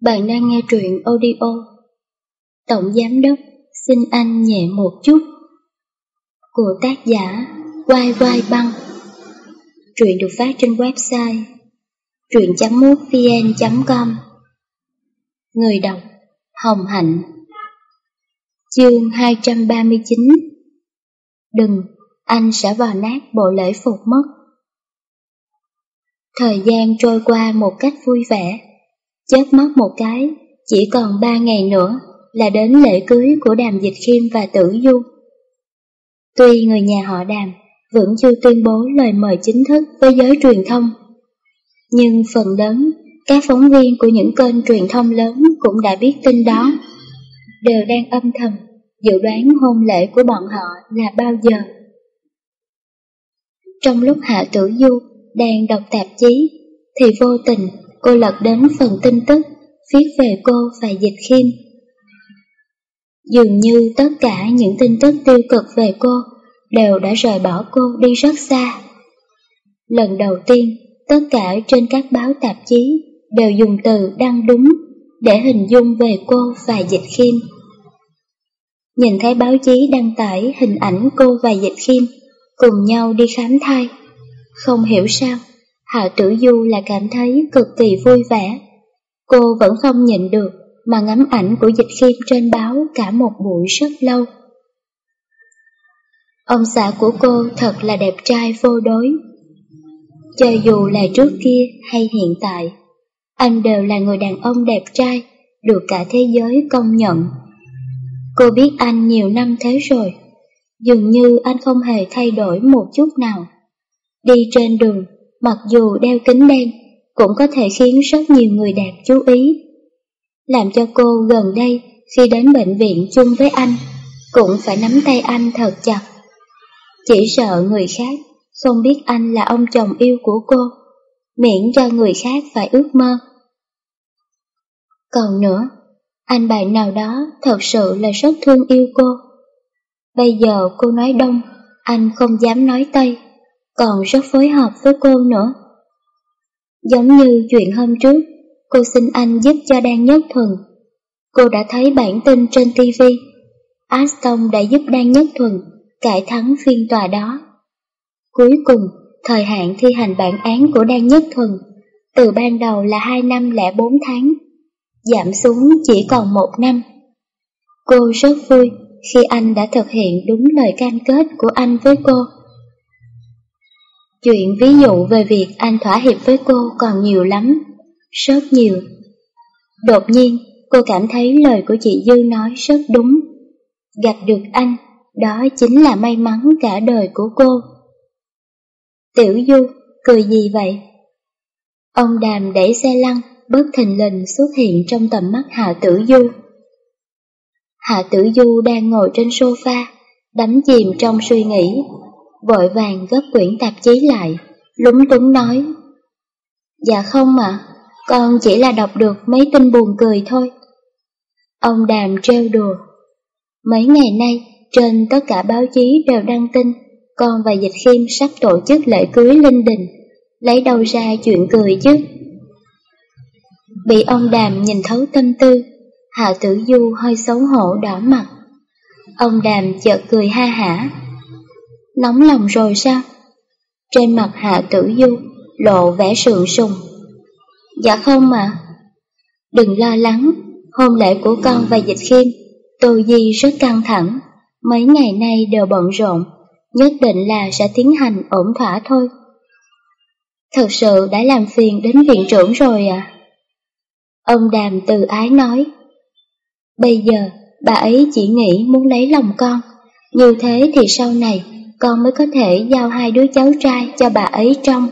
Bạn đang nghe truyện audio. Tổng Giám Đốc xin anh nhẹ một chút. Của tác giả Quai Quai Băng. Truyện được phát trên website truyện.mútvn.com Người đọc Hồng Hạnh. Chương 239 Đừng, anh sẽ vào nát bộ lễ phục mất. Thời gian trôi qua một cách vui vẻ. Chớp mắt một cái, chỉ còn ba ngày nữa là đến lễ cưới của Đàm Dịch Khiêm và Tử Du. Tuy người nhà họ Đàm vẫn chưa tuyên bố lời mời chính thức với giới truyền thông, nhưng phần lớn các phóng viên của những kênh truyền thông lớn cũng đã biết tin đó, đều đang âm thầm dự đoán hôn lễ của bọn họ là bao giờ. Trong lúc Hạ Tử Du đang đọc tạp chí, thì vô tình cô lật đến phần tin tức viết về cô và Dịch Khiêm. Dường như tất cả những tin tức tiêu cực về cô đều đã rời bỏ cô đi rất xa. Lần đầu tiên, tất cả trên các báo tạp chí đều dùng từ đăng đúng để hình dung về cô và Dịch Khiêm. Nhìn thấy báo chí đăng tải hình ảnh cô và Dịch Khiêm cùng nhau đi khám thai. Không hiểu sao, Hạ Tử Du là cảm thấy cực kỳ vui vẻ. Cô vẫn không nhịn được mà ngắm ảnh của Dịch Khiêm trên báo cả một buổi rất lâu. Ông xã của cô thật là đẹp trai vô đối. Cho dù là trước kia hay hiện tại, anh đều là người đàn ông đẹp trai, được cả thế giới công nhận. Cô biết anh nhiều năm thế rồi, dường như anh không hề thay đổi một chút nào. Đi trên đường mặc dù đeo kính đen, cũng có thể khiến rất nhiều người đẹp chú ý. Làm cho cô gần đây khi đến bệnh viện chung với anh, cũng phải nắm tay anh thật chặt. Chỉ sợ người khác không biết anh là ông chồng yêu của cô, miễn cho người khác phải ước mơ. Còn nữa, anh bạn nào đó thật sự là rất thương yêu cô. Bây giờ cô nói đông, anh không dám nói tây còn rất phối hợp với cô nữa. Giống như chuyện hôm trước, cô xin anh giúp cho Đan Nhất Thuần. Cô đã thấy bản tin trên TV. Aston đã giúp Đan Nhất Thuần cải thắng phiên tòa đó. Cuối cùng, thời hạn thi hành bản án của Đan Nhất Thuần từ ban đầu là 2 năm lẻ 4 tháng, giảm xuống chỉ còn 1 năm. Cô rất vui khi anh đã thực hiện đúng lời cam kết của anh với cô. Chuyện ví dụ về việc anh thỏa hiệp với cô còn nhiều lắm, rất nhiều. Đột nhiên, cô cảm thấy lời của chị Dư nói rất đúng. Gặp được anh, đó chính là may mắn cả đời của cô. Tiểu Du, cười gì vậy? Ông Đàm đẩy xe lăn, bất thình lình xuất hiện trong tầm mắt Hạ Tử Du. Hạ Tử Du đang ngồi trên sofa, đắm chìm trong suy nghĩ vội vàng gấp quyển tạp chí lại, lúng túng nói. Dạ không mà, con chỉ là đọc được mấy tin buồn cười thôi. Ông Đàm treo đùa. Mấy ngày nay, trên tất cả báo chí đều đăng tin, con và Dịch Khiêm sắp tổ chức lễ cưới linh đình, lấy đâu ra chuyện cười chứ. Bị ông Đàm nhìn thấu tâm tư, Hạ Tử Du hơi xấu hổ đỏ mặt. Ông Đàm chợt cười ha hả, nóng lòng rồi sao? Trên mặt Hạ Tử Du lộ vẻ sượng sùng. Dạ không mà. Đừng lo lắng, hôn lễ của con và Dịch Khiêm, Tô Di rất căng thẳng, mấy ngày nay đều bận rộn, nhất định là sẽ tiến hành ổn thỏa thôi. Thật sự đã làm phiền đến viện trưởng rồi à? Ông Đàm từ ái nói. Bây giờ, bà ấy chỉ nghĩ muốn lấy lòng con, như thế thì sau này con mới có thể giao hai đứa cháu trai cho bà ấy trong.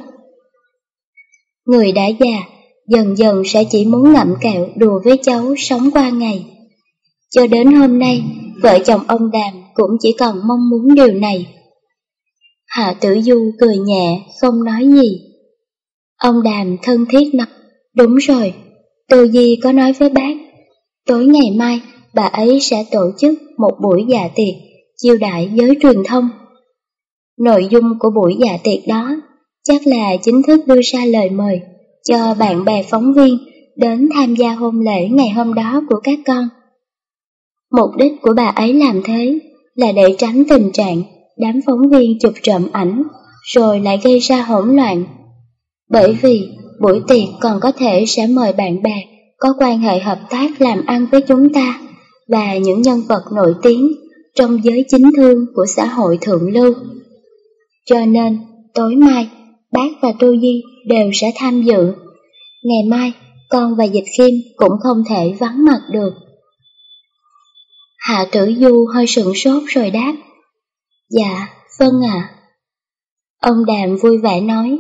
Người đã già, dần dần sẽ chỉ muốn ngậm kẹo đùa với cháu sống qua ngày. Cho đến hôm nay, vợ chồng ông Đàm cũng chỉ còn mong muốn điều này. Hạ tử du cười nhẹ, không nói gì. Ông Đàm thân thiết nói, đúng rồi, Tô Di có nói với bác, tối ngày mai bà ấy sẽ tổ chức một buổi dạ tiệc, chiêu đại giới truyền thông. Nội dung của buổi dạ tiệc đó chắc là chính thức đưa ra lời mời cho bạn bè phóng viên đến tham gia hôn lễ ngày hôm đó của các con. Mục đích của bà ấy làm thế là để tránh tình trạng đám phóng viên chụp trộm ảnh rồi lại gây ra hỗn loạn. Bởi vì buổi tiệc còn có thể sẽ mời bạn bè có quan hệ hợp tác làm ăn với chúng ta và những nhân vật nổi tiếng trong giới chính thương của xã hội thượng lưu. Cho nên, tối mai, bác và Tô Di đều sẽ tham dự. Ngày mai, con và Dịch Khiêm cũng không thể vắng mặt được. Hạ tử du hơi sửng sốt rồi đáp. Dạ, vâng ạ. Ông Đàm vui vẻ nói.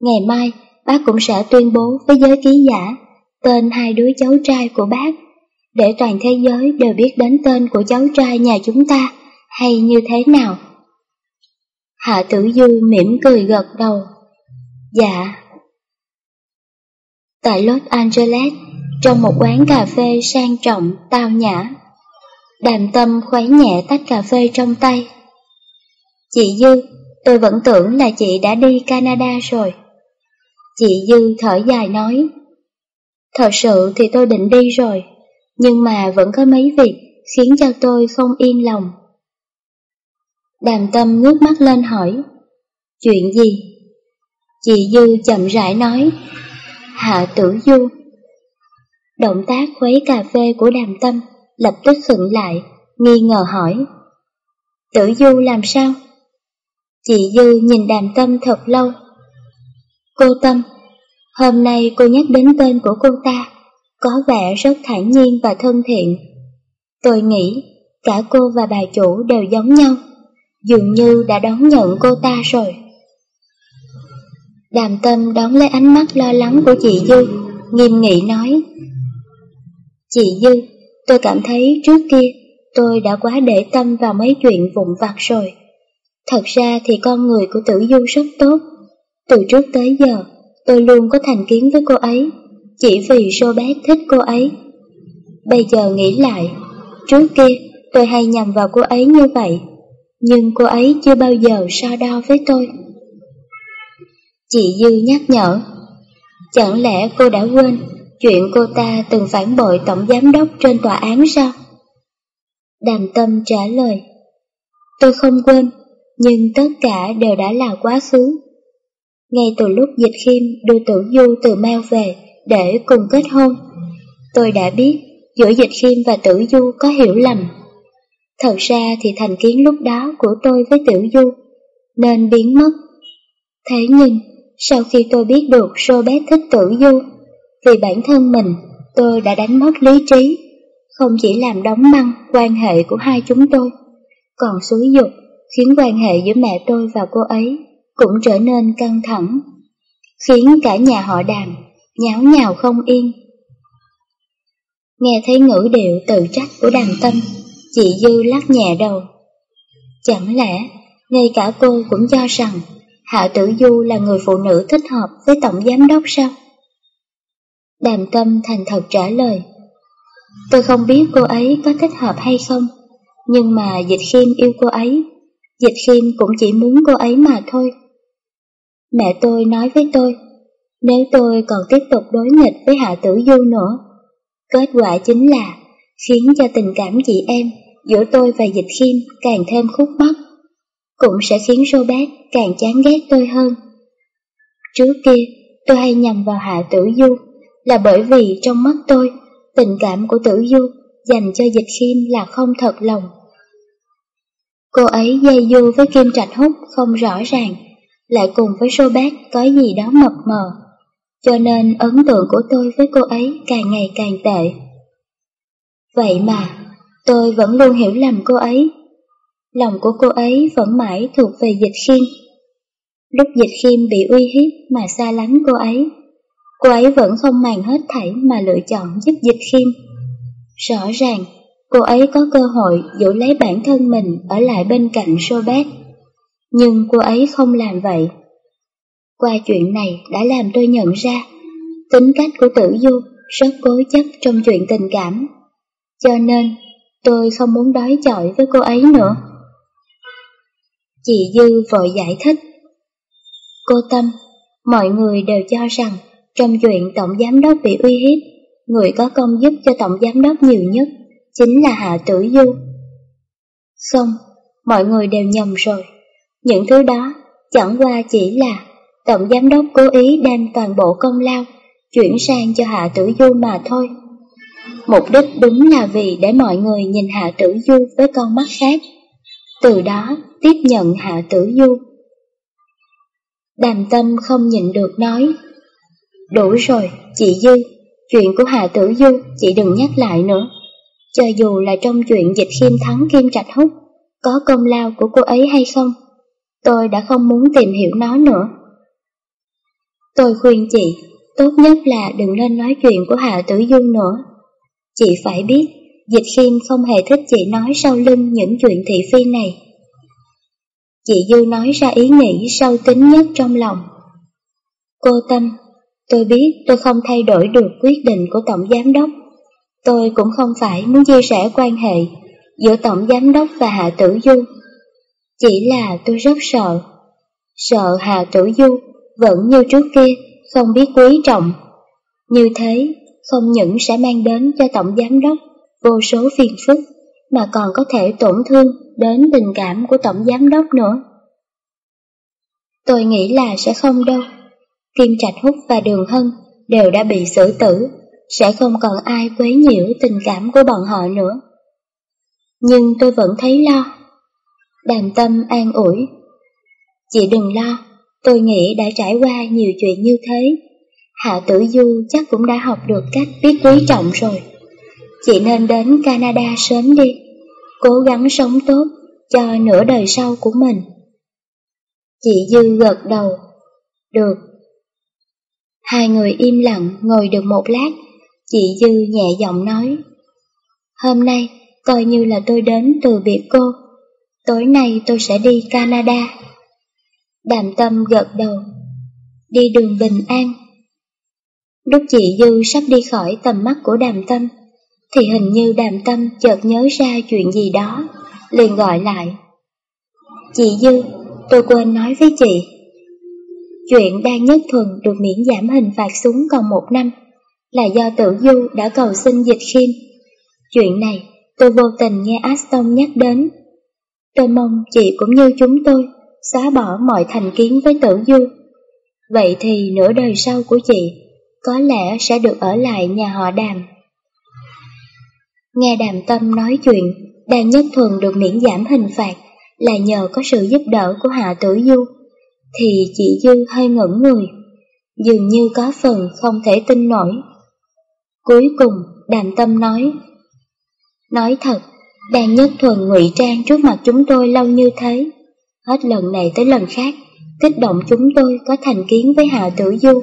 Ngày mai, bác cũng sẽ tuyên bố với giới ký giả tên hai đứa cháu trai của bác, để toàn thế giới đều biết đến tên của cháu trai nhà chúng ta hay như thế nào. Hạ tử du mỉm cười gật đầu. Dạ. Tại Los Angeles, trong một quán cà phê sang trọng, tao nhã, đàm tâm khuấy nhẹ tách cà phê trong tay. Chị Dư, tôi vẫn tưởng là chị đã đi Canada rồi. Chị Dư thở dài nói, Thật sự thì tôi định đi rồi, nhưng mà vẫn có mấy việc khiến cho tôi không yên lòng. Đàm tâm ngước mắt lên hỏi, chuyện gì? Chị Dư chậm rãi nói, Hạ tử du. Động tác khuấy cà phê của đàm tâm lập tức khựng lại, nghi ngờ hỏi, Tử du làm sao? Chị Dư nhìn đàm tâm thật lâu. Cô Tâm, hôm nay cô nhắc đến tên của cô ta, có vẻ rất thản nhiên và thân thiện. Tôi nghĩ cả cô và bà chủ đều giống nhau, dường như đã đón nhận cô ta rồi. Đàm tâm đón lấy ánh mắt lo lắng của chị Dư, nghiêm nghị nói. Chị Dư, tôi cảm thấy trước kia tôi đã quá để tâm vào mấy chuyện vụn vặt rồi. Thật ra thì con người của tử du rất tốt. Từ trước tới giờ, tôi luôn có thành kiến với cô ấy, chỉ vì Robert thích cô ấy. Bây giờ nghĩ lại, trước kia tôi hay nhầm vào cô ấy như vậy, nhưng cô ấy chưa bao giờ so đo với tôi. Chị Dư nhắc nhở, chẳng lẽ cô đã quên chuyện cô ta từng phản bội tổng giám đốc trên tòa án sao? Đàm tâm trả lời, tôi không quên, nhưng tất cả đều đã là quá khứ. Ngay từ lúc Dịch Khiêm đưa Tử Du từ Mao về để cùng kết hôn, tôi đã biết giữa Dịch Khiêm và Tử Du có hiểu lầm. Thật ra thì thành kiến lúc đó của tôi với Tiểu Du nên biến mất. Thế nhưng, sau khi tôi biết được Robert thích Tiểu Du, vì bản thân mình tôi đã đánh mất lý trí, không chỉ làm đóng băng quan hệ của hai chúng tôi, còn xúi dục khiến quan hệ giữa mẹ tôi và cô ấy cũng trở nên căng thẳng, khiến cả nhà họ đàm nháo nhào không yên. Nghe thấy ngữ điệu tự trách của đàm tâm, chị Dư lắc nhẹ đầu. Chẳng lẽ ngay cả cô cũng cho rằng Hạ Tử Du là người phụ nữ thích hợp với tổng giám đốc sao? Đàm tâm thành thật trả lời. Tôi không biết cô ấy có thích hợp hay không, nhưng mà Dịch Khiêm yêu cô ấy Dịch khiêm cũng chỉ muốn cô ấy mà thôi. Mẹ tôi nói với tôi, nếu tôi còn tiếp tục đối nghịch với Hạ Tử Du nữa, kết quả chính là khiến cho tình cảm chị em giữa tôi và Dịch Khiêm càng thêm khúc mắc, cũng sẽ khiến Robert càng chán ghét tôi hơn. Trước kia, tôi hay nhầm vào Hạ Tử Du là bởi vì trong mắt tôi, tình cảm của Tử Du dành cho Dịch Khiêm là không thật lòng. Cô ấy dây du với Kim Trạch Húc không rõ ràng, lại cùng với Robert có gì đó mập mờ, cho nên ấn tượng của tôi với cô ấy càng ngày càng tệ. Vậy mà, tôi vẫn luôn hiểu lầm cô ấy. Lòng của cô ấy vẫn mãi thuộc về Dịch Khiêm. Lúc Dịch Khiêm bị uy hiếp mà xa lánh cô ấy, cô ấy vẫn không màng hết thảy mà lựa chọn giúp Dịch Khiêm. Rõ ràng, cô ấy có cơ hội giữ lấy bản thân mình ở lại bên cạnh Robert. Nhưng cô ấy không làm vậy. Qua chuyện này đã làm tôi nhận ra tính cách của tử du rất cố chấp trong chuyện tình cảm. Cho nên tôi không muốn đối chọi với cô ấy nữa. Chị Dư vội giải thích. Cô Tâm, mọi người đều cho rằng trong chuyện tổng giám đốc bị uy hiếp, người có công giúp cho tổng giám đốc nhiều nhất chính là Hạ Tử Du. Không, mọi người đều nhầm rồi. Những thứ đó chẳng qua chỉ là tổng giám đốc cố ý đem toàn bộ công lao chuyển sang cho Hạ Tử Du mà thôi. Mục đích đúng là vì để mọi người nhìn Hạ Tử Du với con mắt khác, từ đó tiếp nhận Hạ Tử Du. Đàm tâm không nhịn được nói, đủ rồi, chị Dư, chuyện của Hạ Tử Du chị đừng nhắc lại nữa. Cho dù là trong chuyện dịch khiêm thắng Kim Trạch Húc, có công lao của cô ấy hay không, tôi đã không muốn tìm hiểu nó nữa. Tôi khuyên chị, tốt nhất là đừng nên nói chuyện của Hạ Tử Du nữa. Chị phải biết, Dịch Khiêm không hề thích chị nói sau lưng những chuyện thị phi này. Chị Dư nói ra ý nghĩ sâu kín nhất trong lòng. Cô Tâm, tôi biết tôi không thay đổi được quyết định của Tổng Giám Đốc. Tôi cũng không phải muốn chia sẻ quan hệ giữa Tổng Giám Đốc và Hạ Tử Du. Chỉ là tôi rất sợ. Sợ Hạ Tử Du vẫn như trước kia, không biết quý trọng. Như thế, không những sẽ mang đến cho Tổng Giám Đốc vô số phiền phức, mà còn có thể tổn thương đến tình cảm của Tổng Giám Đốc nữa. Tôi nghĩ là sẽ không đâu. Kim Trạch Húc và Đường Hân đều đã bị xử tử, sẽ không còn ai quấy nhiễu tình cảm của bọn họ nữa. Nhưng tôi vẫn thấy lo. Đàm tâm an ủi. Chị đừng lo, tôi nghĩ đã trải qua nhiều chuyện như thế. Hạ tử du chắc cũng đã học được cách biết quý trọng rồi. Chị nên đến Canada sớm đi, cố gắng sống tốt cho nửa đời sau của mình. Chị Dư gật đầu. Được. Hai người im lặng ngồi được một lát, chị Dư nhẹ giọng nói. Hôm nay, coi như là tôi đến từ biệt cô. Tối nay tôi sẽ đi Canada. Đàm tâm gật đầu. Đi đường bình an. Lúc chị Dư sắp đi khỏi tầm mắt của đàm tâm, thì hình như đàm tâm chợt nhớ ra chuyện gì đó, liền gọi lại. Chị Dư, tôi quên nói với chị. Chuyện đang nhất thuần được miễn giảm hình phạt xuống còn một năm là do tử du đã cầu xin dịch khiêm. Chuyện này tôi vô tình nghe Aston nhắc đến. Tôi mong chị cũng như chúng tôi xóa bỏ mọi thành kiến với tử du. Vậy thì nửa đời sau của chị có lẽ sẽ được ở lại nhà họ đàm. Nghe đàm tâm nói chuyện, đàn nhất thuần được miễn giảm hình phạt là nhờ có sự giúp đỡ của Hạ Tử Du, thì chị Dư hơi ngẩn người, dường như có phần không thể tin nổi. Cuối cùng, đàm tâm nói, Nói thật, đàn nhất thuần ngụy trang trước mặt chúng tôi lâu như thế, hết lần này tới lần khác, kích động chúng tôi có thành kiến với Hạ Tử Du.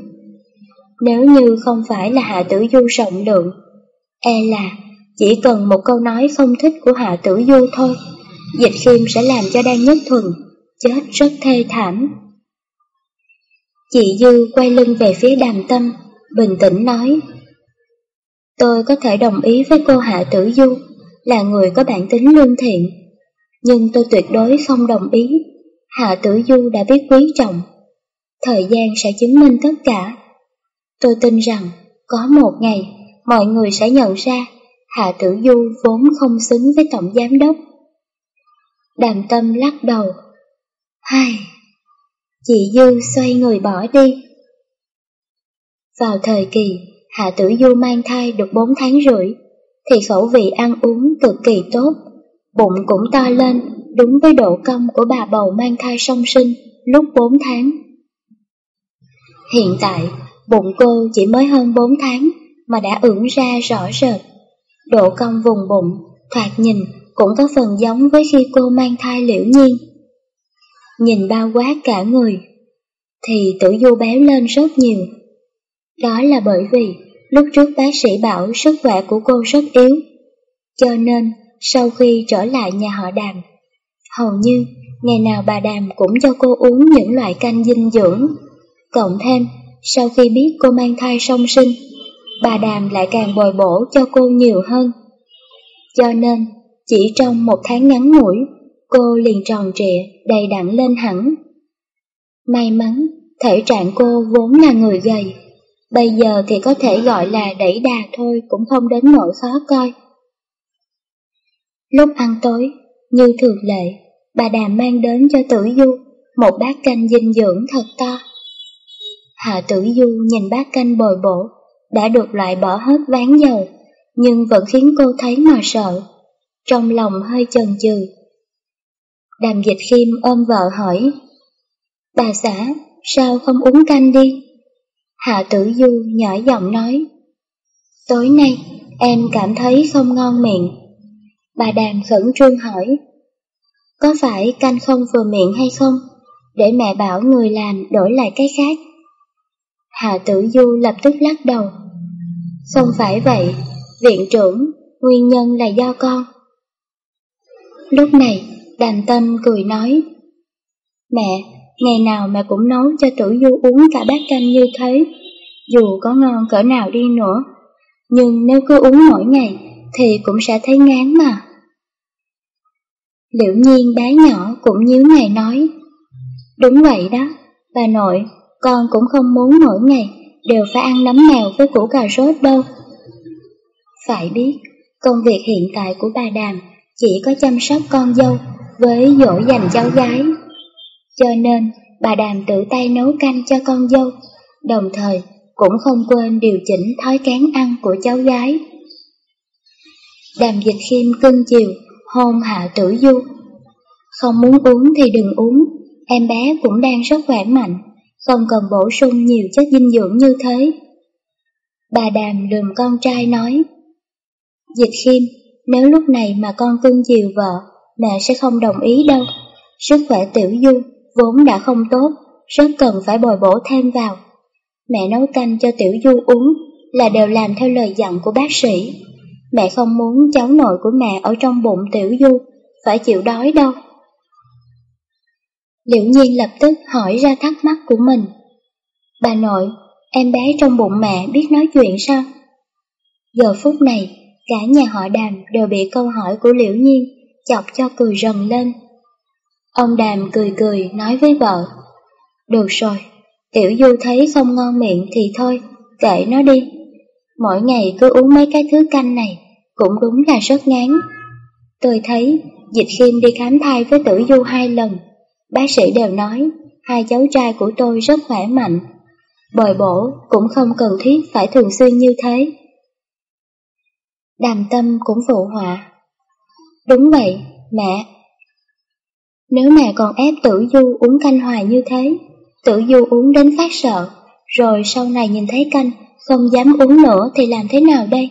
Nếu như không phải là Hạ Tử Du rộng lượng, e là chỉ cần một câu nói không thích của Hạ Tử Du thôi, Dịch Khiêm sẽ làm cho Đan Nhất Thuần chết rất thê thảm. Chị Dư quay lưng về phía đàm tâm, bình tĩnh nói Tôi có thể đồng ý với cô Hạ Tử Du là người có bản tính lương thiện, nhưng tôi tuyệt đối không đồng ý. Hạ Tử Du đã biết quý trọng. Thời gian sẽ chứng minh tất cả. Tôi tin rằng có một ngày mọi người sẽ nhận ra Hạ Tử Du vốn không xứng với Tổng Giám Đốc. Đàm tâm lắc đầu. Hai, chị Dư xoay người bỏ đi. Vào thời kỳ Hạ Tử Du mang thai được 4 tháng rưỡi, thì khẩu vị ăn uống cực kỳ tốt, bụng cũng to lên đúng với độ cong của bà bầu mang thai song sinh lúc 4 tháng. Hiện tại, bụng cô chỉ mới hơn 4 tháng mà đã ửng ra rõ rệt. Độ cong vùng bụng, thoạt nhìn cũng có phần giống với khi cô mang thai liễu nhiên. Nhìn bao quát cả người, thì tử du béo lên rất nhiều. Đó là bởi vì lúc trước bác sĩ bảo sức khỏe của cô rất yếu, cho nên sau khi trở lại nhà họ đàm, hầu như ngày nào bà đàm cũng cho cô uống những loại canh dinh dưỡng. Cộng thêm, sau khi biết cô mang thai song sinh, bà đàm lại càng bồi bổ cho cô nhiều hơn. Cho nên, chỉ trong một tháng ngắn ngủi, cô liền tròn trịa, đầy đặn lên hẳn. May mắn, thể trạng cô vốn là người gầy, Bây giờ thì có thể gọi là đẩy đà thôi cũng không đến nỗi khó coi. Lúc ăn tối, như thường lệ, bà Đàm mang đến cho Tử Du một bát canh dinh dưỡng thật to. Hạ Tử Du nhìn bát canh bồi bổ, đã được loại bỏ hết ván dầu, nhưng vẫn khiến cô thấy mà sợ, trong lòng hơi chần chừ. Đàm dịch khiêm ôm vợ hỏi, Bà xã, sao không uống canh đi? Hạ tử du nhỏ giọng nói, Tối nay em cảm thấy không ngon miệng. Bà đàm khẩn trương hỏi, Có phải canh không vừa miệng hay không? Để mẹ bảo người làm đổi lại cái khác. Hạ tử du lập tức lắc đầu. Không phải vậy, viện trưởng, nguyên nhân là do con. Lúc này, đàn tâm cười nói, Mẹ, ngày nào mẹ cũng nấu cho tử du uống cả bát canh như thế, dù có ngon cỡ nào đi nữa, nhưng nếu cứ uống mỗi ngày thì cũng sẽ thấy ngán mà. Liễu nhiên bé nhỏ cũng nhíu mày nói, đúng vậy đó, bà nội, con cũng không muốn mỗi ngày đều phải ăn nấm mèo với củ cà rốt đâu. Phải biết, công việc hiện tại của bà Đàm chỉ có chăm sóc con dâu với dỗ dành cháu gái. Cho nên, bà Đàm tự tay nấu canh cho con dâu, đồng thời cũng không quên điều chỉnh thói kén ăn của cháu gái. Đàm dịch khiêm cưng chiều, hôn hạ tử du. Không muốn uống thì đừng uống, em bé cũng đang rất khỏe mạnh, không cần bổ sung nhiều chất dinh dưỡng như thế. Bà Đàm lườm con trai nói, Dịch khiêm, nếu lúc này mà con cưng chiều vợ, mẹ sẽ không đồng ý đâu. Sức khỏe tiểu du vốn đã không tốt, rất cần phải bồi bổ thêm vào. Mẹ nấu canh cho tiểu du uống là đều làm theo lời dặn của bác sĩ. Mẹ không muốn cháu nội của mẹ ở trong bụng tiểu du phải chịu đói đâu. Liễu nhiên lập tức hỏi ra thắc mắc của mình. Bà nội, em bé trong bụng mẹ biết nói chuyện sao? Giờ phút này, cả nhà họ đàm đều bị câu hỏi của liễu nhiên chọc cho cười rần lên. Ông đàm cười cười nói với vợ, Được rồi, tiểu du thấy không ngon miệng thì thôi, kệ nó đi. Mỗi ngày cứ uống mấy cái thứ canh này, cũng đúng là rất ngán. Tôi thấy Dịch Khiêm đi khám thai với tử du hai lần, bác sĩ đều nói hai cháu trai của tôi rất khỏe mạnh. Bồi bổ cũng không cần thiết phải thường xuyên như thế. Đàm tâm cũng phụ họa. Đúng vậy, mẹ. Nếu mẹ còn ép tử du uống canh hoài như thế, tử du uống đến phát sợ, rồi sau này nhìn thấy canh, không dám uống nữa thì làm thế nào đây?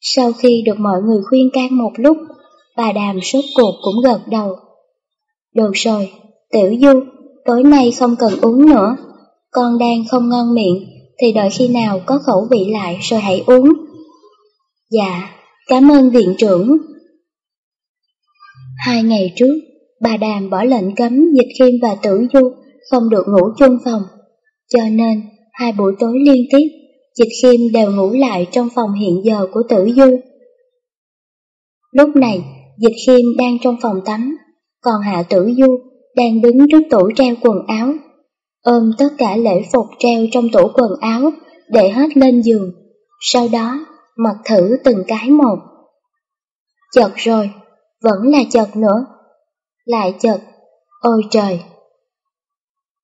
Sau khi được mọi người khuyên can một lúc, bà đàm sốt cuộc cũng gật đầu. Được rồi, tiểu du, tối nay không cần uống nữa, con đang không ngon miệng, thì đợi khi nào có khẩu vị lại rồi hãy uống. Dạ, cảm ơn viện trưởng. Hai ngày trước, bà Đàm bỏ lệnh cấm Dịch Khiêm và Tử Du không được ngủ chung phòng, cho nên hai buổi tối liên tiếp, Dịch Khiêm đều ngủ lại trong phòng hiện giờ của Tử Du. Lúc này, Dịch Khiêm đang trong phòng tắm, còn Hạ Tử Du đang đứng trước tủ treo quần áo, ôm tất cả lễ phục treo trong tủ quần áo để hết lên giường, sau đó mặc thử từng cái một. Chật rồi, vẫn là chật nữa. Lại chật, ôi trời!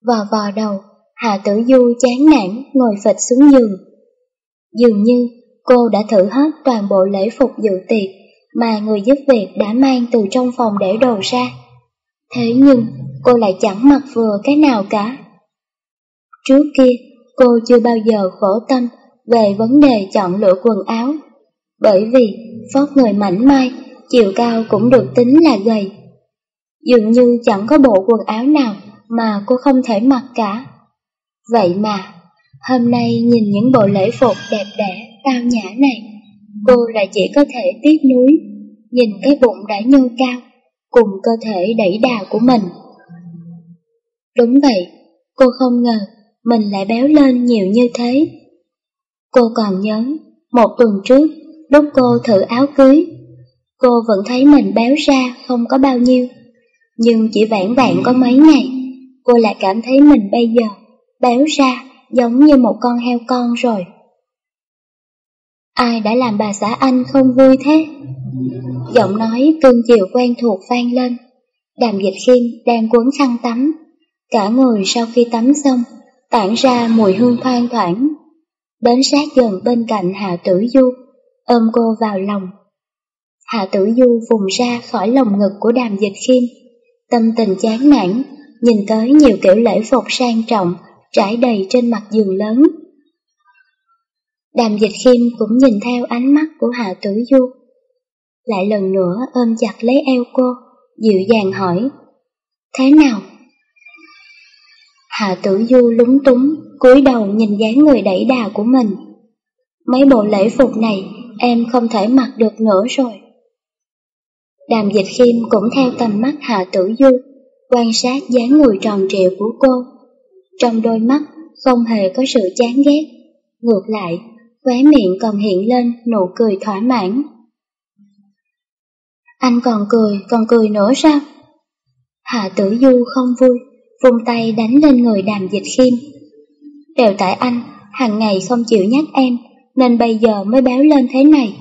Vò vò đầu, Hạ Tử Du chán nản ngồi phịch xuống giường. Dường như cô đã thử hết toàn bộ lễ phục dự tiệc mà người giúp việc đã mang từ trong phòng để đồ ra. Thế nhưng cô lại chẳng mặc vừa cái nào cả. Trước kia, cô chưa bao giờ khổ tâm về vấn đề chọn lựa quần áo bởi vì phót người mảnh mai, chiều cao cũng được tính là gầy. Dường như chẳng có bộ quần áo nào mà cô không thể mặc cả. Vậy mà, hôm nay nhìn những bộ lễ phục đẹp đẽ, tao nhã này, cô lại chỉ có thể tiếc nuối, nhìn cái bụng đã nhô cao, cùng cơ thể đẩy đà của mình. Đúng vậy, cô không ngờ mình lại béo lên nhiều như thế. Cô còn nhớ, một tuần trước lúc cô thử áo cưới. Cô vẫn thấy mình béo ra không có bao nhiêu, nhưng chỉ vãn vẹn có mấy ngày, cô lại cảm thấy mình bây giờ béo ra giống như một con heo con rồi. Ai đã làm bà xã anh không vui thế? Giọng nói cưng chiều quen thuộc vang lên. Đàm dịch khiêm đang cuốn khăn tắm. Cả người sau khi tắm xong, tản ra mùi hương thoang thoảng. Đến sát gần bên cạnh Hạ Tử Du, ôm cô vào lòng. Hạ Tử Du vùng ra khỏi lồng ngực của đàm dịch khiêm. Tâm tình chán nản, nhìn tới nhiều kiểu lễ phục sang trọng, trải đầy trên mặt giường lớn. Đàm dịch khiêm cũng nhìn theo ánh mắt của Hạ Tử Du. Lại lần nữa ôm chặt lấy eo cô, dịu dàng hỏi, Thế nào? Hạ Tử Du lúng túng, cúi đầu nhìn dáng người đẩy đà của mình. Mấy bộ lễ phục này em không thể mặc được nữa rồi. Đàm dịch khiêm cũng theo tầm mắt Hạ Tử Du, quan sát dáng người tròn trịa của cô. Trong đôi mắt không hề có sự chán ghét, ngược lại, khóe miệng còn hiện lên nụ cười thỏa mãn. Anh còn cười, còn cười nữa sao? Hạ tử du không vui, vung tay đánh lên người đàm dịch khiêm. Đều tại anh, hàng ngày không chịu nhắc em, nên bây giờ mới béo lên thế này.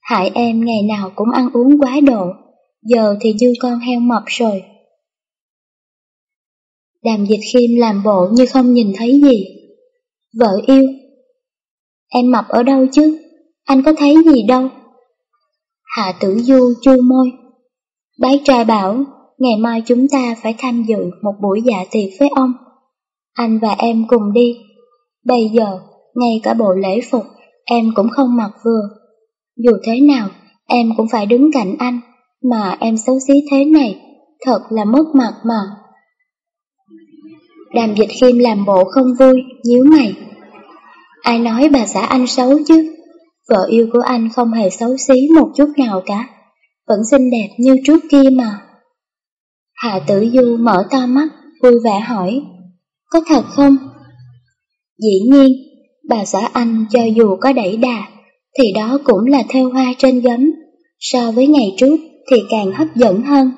Hại em ngày nào cũng ăn uống quá độ, giờ thì như con heo mập rồi. Đàm dịch khiêm làm bộ như không nhìn thấy gì. Vợ yêu. Em mập ở đâu chứ? Anh có thấy gì đâu. Hạ tử du chu môi. Bái trai bảo, ngày mai chúng ta phải tham dự một buổi dạ tiệc với ông. Anh và em cùng đi. Bây giờ, ngay cả bộ lễ phục, em cũng không mặc vừa. Dù thế nào, em cũng phải đứng cạnh anh, mà em xấu xí thế này, thật là mất mặt mà. Đàm dịch khiêm làm bộ không vui, nhíu mày. Ai nói bà xã anh xấu chứ? Vợ yêu của anh không hề xấu xí một chút nào cả, vẫn xinh đẹp như trước kia mà. Hạ tử du mở to mắt, vui vẻ hỏi, có thật không? Dĩ nhiên, bà xã anh cho dù có đẩy đà, thì đó cũng là theo hoa trên gấm, so với ngày trước thì càng hấp dẫn hơn.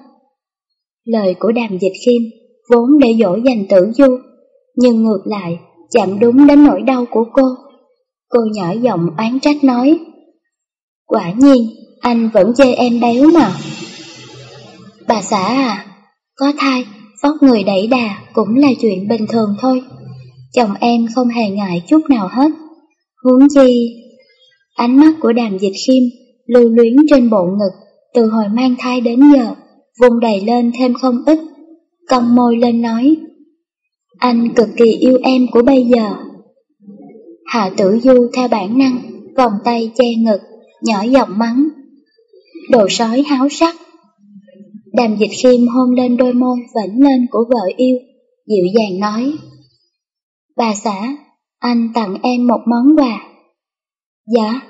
Lời của đàm dịch khiêm vốn để dỗ dành tử du, nhưng ngược lại chạm đúng đến nỗi đau của cô. Cô nhỏ giọng oán trách nói, quả nhiên anh vẫn chê em béo mà. Bà xã à, có thai, vóc người đẩy đà cũng là chuyện bình thường thôi. Chồng em không hề ngại chút nào hết. Huống chi, ánh mắt của đàm dịch khiêm lưu luyến trên bộ ngực từ hồi mang thai đến giờ, vùng đầy lên thêm không ít cong môi lên nói Anh cực kỳ yêu em của bây giờ Hạ tử du theo bản năng Vòng tay che ngực Nhỏ giọng mắng. Đồ sói háo sắc. Đàm dịch khiêm hôn lên đôi môi vẫn lên của vợ yêu Dịu dàng nói Bà xã Anh tặng em một món quà. Dạ.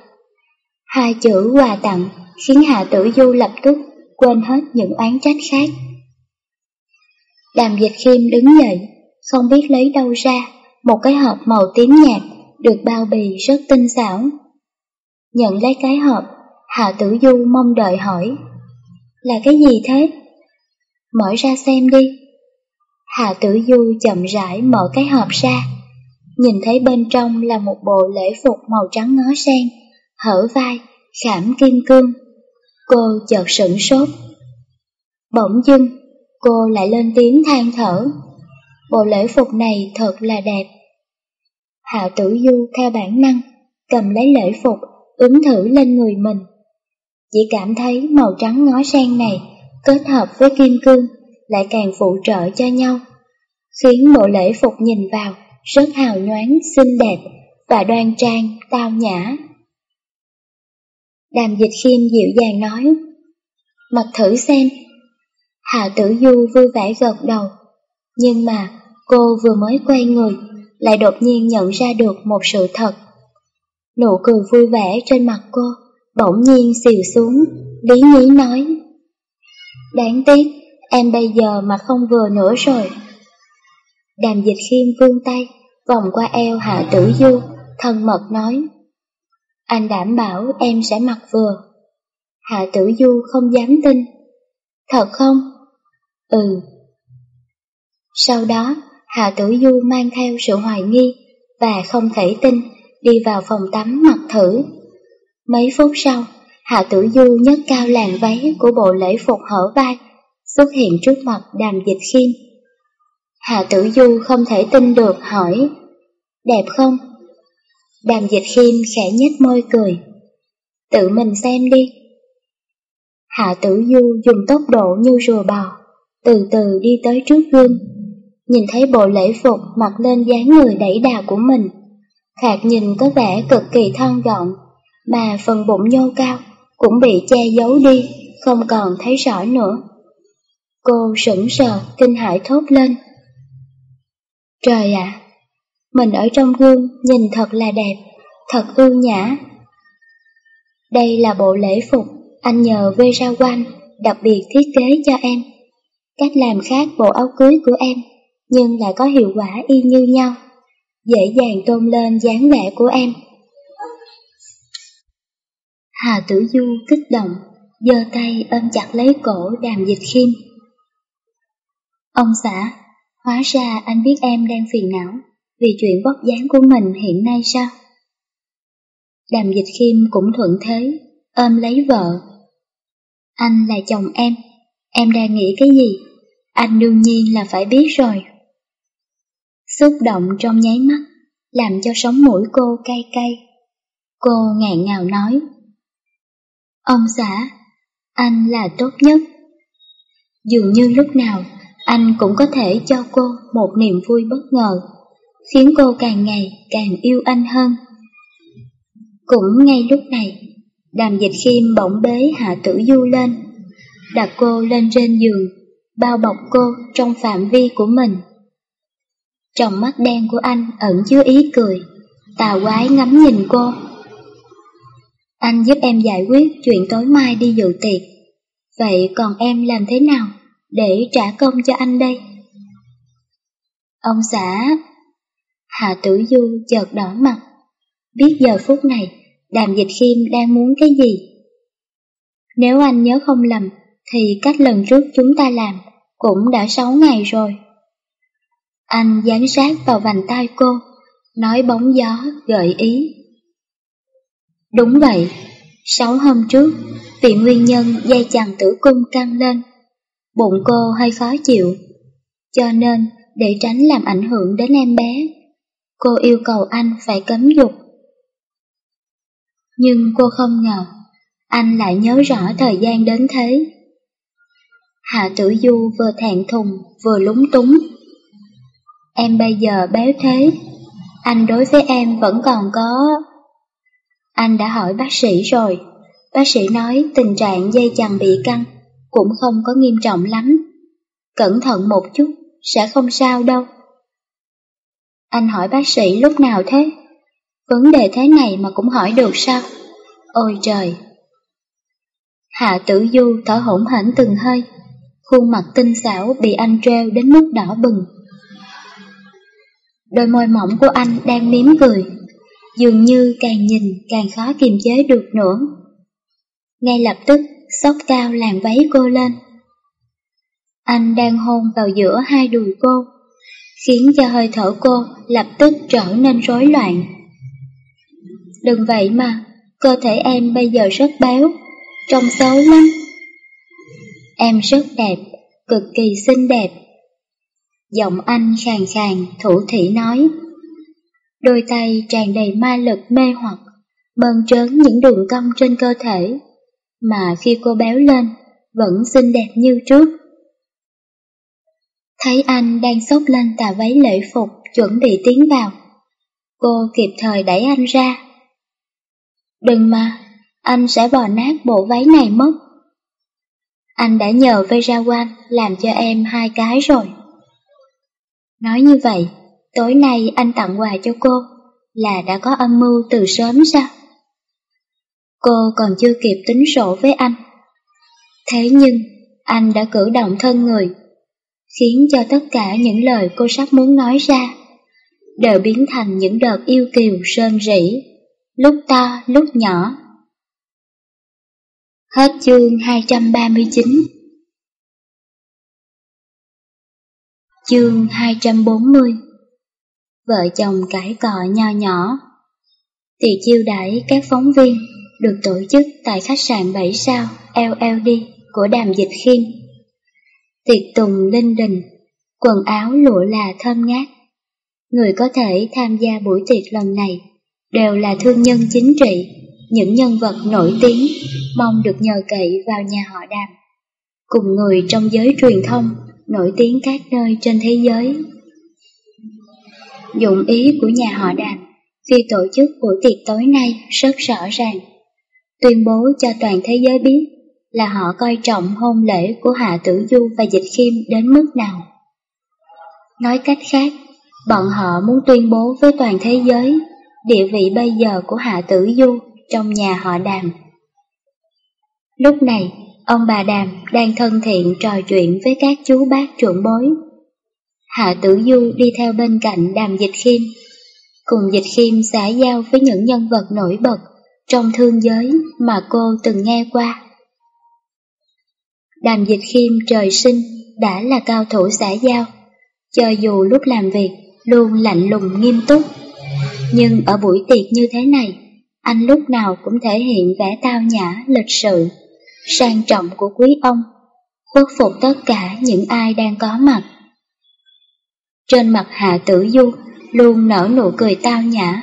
Hai chữ quà tặng khiến Hạ Tử Du lập tức quên hết những oán trách khác. Đàm dịch khiêm đứng dậy, không biết lấy đâu ra một cái hộp màu tím nhạt được bao bì rất tinh xảo. Nhận lấy cái hộp, Hạ Tử Du mong đợi hỏi, là cái gì thế? Mở ra xem đi. Hạ Tử Du chậm rãi mở cái hộp ra, nhìn thấy bên trong là một bộ lễ phục màu trắng ngó sen, hở vai, khảm kim cương. Cô chợt sửng sốt. Bỗng dưng, cô lại lên tiếng than thở. Bộ lễ phục này thật là đẹp. Hạ tử du theo bản năng, cầm lấy lễ phục, ứng thử lên người mình. Chỉ cảm thấy màu trắng ngó sen này kết hợp với kim cương lại càng phụ trợ cho nhau, khiến bộ lễ phục nhìn vào rất hào nhoáng, xinh đẹp và đoan trang, tao nhã. Đàm dịch khiêm dịu dàng nói, mặc thử xem Hạ tử du vui vẻ gật đầu, nhưng mà cô vừa mới quay người, lại đột nhiên nhận ra được một sự thật. Nụ cười vui vẻ trên mặt cô, bỗng nhiên xìu xuống, lý nhí nói. Đáng tiếc, em bây giờ mà không vừa nữa rồi. Đàm dịch khiêm vươn tay, vòng qua eo hạ tử du, thân mật nói. Anh đảm bảo em sẽ mặc vừa. Hạ tử du không dám tin. Thật không? Ừ. Sau đó, Hạ Tử Du mang theo sự hoài nghi, và không thể tin đi vào phòng tắm mặc thử. Mấy phút sau, Hạ Tử Du nhấc cao làn váy của bộ lễ phục hở vai, xuất hiện trước mặt đàm dịch khiêm. Hạ Tử Du không thể tin được hỏi, đẹp không? Đàm dịch khiêm khẽ nhếch môi cười, tự mình xem đi. Hạ Tử Du dùng tốc độ như rùa bò, từ từ đi tới trước gương, nhìn thấy bộ lễ phục mặc lên dáng người đẩy đà của mình. Khạc nhìn có vẻ cực kỳ thon gọn, mà phần bụng nhô cao cũng bị che giấu đi, không còn thấy rõ nữa. Cô sững sờ, kinh hãi thốt lên. Trời ạ, mình ở trong gương nhìn thật là đẹp, thật ưu nhã. Đây là bộ lễ phục anh nhờ Vera Wan đặc biệt thiết kế cho em. Cách làm khác bộ áo cưới của em, nhưng lại có hiệu quả y như nhau, dễ dàng tôn lên dáng vẻ của em. Hà Tử Du kích động, giơ tay ôm chặt lấy cổ đàm dịch khiêm. Ông xã, hóa ra anh biết em đang phiền não vì chuyện vóc dáng của mình hiện nay sao? Đàm dịch khiêm cũng thuận thế, ôm lấy vợ. Anh là chồng em, em đang nghĩ cái gì? Anh đương nhiên là phải biết rồi. Xúc động trong nháy mắt, làm cho sống mũi cô cay cay. Cô ngạn ngào nói. Ông xã, anh là tốt nhất. Dường như lúc nào, anh cũng có thể cho cô một niềm vui bất ngờ, khiến cô càng ngày càng yêu anh hơn. Cũng ngay lúc này, đàm dịch khiêm bỗng bế Hạ Tử Du lên, đặt cô lên trên giường, bao bọc cô trong phạm vi của mình. Trong mắt đen của anh ẩn chứa ý cười, tà quái ngắm nhìn cô. Anh giúp em giải quyết chuyện tối mai đi dự tiệc. Vậy còn em làm thế nào để trả công cho anh đây? Ông xã... Hạ tử du chợt đỏ mặt. Biết giờ phút này, đàm dịch khiêm đang muốn cái gì? Nếu anh nhớ không lầm, thì cách lần trước chúng ta làm cũng đã 6 ngày rồi. Anh dán sát vào vành tay cô, nói bóng gió gợi ý. Đúng vậy, sáu hôm trước, vì nguyên nhân dây chằng tử cung căng lên, bụng cô hơi khó chịu, cho nên để tránh làm ảnh hưởng đến em bé, cô yêu cầu anh phải cấm dục. Nhưng cô không ngờ, anh lại nhớ rõ thời gian đến thế. Hạ tử du vừa thẹn thùng vừa lúng túng. Em bây giờ béo thế, anh đối với em vẫn còn có anh đã hỏi bác sĩ rồi. Bác sĩ nói tình trạng dây chằng bị căng cũng không có nghiêm trọng lắm. Cẩn thận một chút, sẽ không sao đâu. Anh hỏi bác sĩ lúc nào thế? Vấn đề thế này mà cũng hỏi được sao? Ôi trời! Hạ tử du thở hổn hển từng hơi, khuôn mặt tinh xảo bị anh treo đến mức đỏ bừng. Đôi môi mỏng của anh đang mím cười, dường như càng nhìn càng khó kiềm chế được nữa. Ngay lập tức, sốc cao làn váy cô lên. Anh đang hôn vào giữa hai đùi cô, khiến cho hơi thở cô lập tức trở nên rối loạn. Đừng vậy mà, cơ thể em bây giờ rất béo, trông xấu lắm. Em rất đẹp, cực kỳ xinh đẹp. Giọng anh khàn khàn, thủ thỉ nói. Đôi tay tràn đầy ma lực mê hoặc, bơn trớn những đường cong trên cơ thể, mà khi cô béo lên, vẫn xinh đẹp như trước. Thấy anh đang xốc lên tà váy lễ phục chuẩn bị tiến vào, cô kịp thời đẩy anh ra. Đừng mà, anh sẽ bò nát bộ váy này mất. Anh đã nhờ Vera làm cho em hai cái rồi. Nói như vậy, Tối nay anh tặng quà cho cô là đã có âm mưu từ sớm sao? Cô còn chưa kịp tính sổ với anh. Thế nhưng, anh đã cử động thân người, khiến cho tất cả những lời cô sắp muốn nói ra đều biến thành những đợt yêu kiều sơn rỉ, lúc to lúc nhỏ. Hết chương 239 Chương 240 vợ chồng cãi cọ nho nhỏ. Tiệc chiêu đãi các phóng viên được tổ chức tại khách sạn 7 sao LLD của Đàm Dịch Khiêm. Tiệc tùng linh đình, quần áo lụa là thơm ngát. Người có thể tham gia buổi tiệc lần này đều là thương nhân chính trị, những nhân vật nổi tiếng, mong được nhờ cậy vào nhà họ Đàm. Cùng người trong giới truyền thông, nổi tiếng các nơi trên thế giới. Dụng ý của nhà họ Đàm khi tổ chức buổi tiệc tối nay rất rõ ràng. Tuyên bố cho toàn thế giới biết là họ coi trọng hôn lễ của Hạ Tử Du và Dịch Khiêm đến mức nào. Nói cách khác, bọn họ muốn tuyên bố với toàn thế giới địa vị bây giờ của Hạ Tử Du trong nhà họ Đàm. Lúc này, ông bà Đàm đang thân thiện trò chuyện với các chú bác trưởng bối. Hạ Tử Du đi theo bên cạnh Đàm Dịch Khiêm, cùng Dịch Khiêm xã giao với những nhân vật nổi bật trong thương giới mà cô từng nghe qua. Đàm Dịch Khiêm trời sinh đã là cao thủ xã giao, cho dù lúc làm việc luôn lạnh lùng nghiêm túc. Nhưng ở buổi tiệc như thế này, anh lúc nào cũng thể hiện vẻ tao nhã, lịch sự, sang trọng của quý ông, khuất phục tất cả những ai đang có mặt. Trên mặt Hạ Tử Du luôn nở nụ cười tao nhã.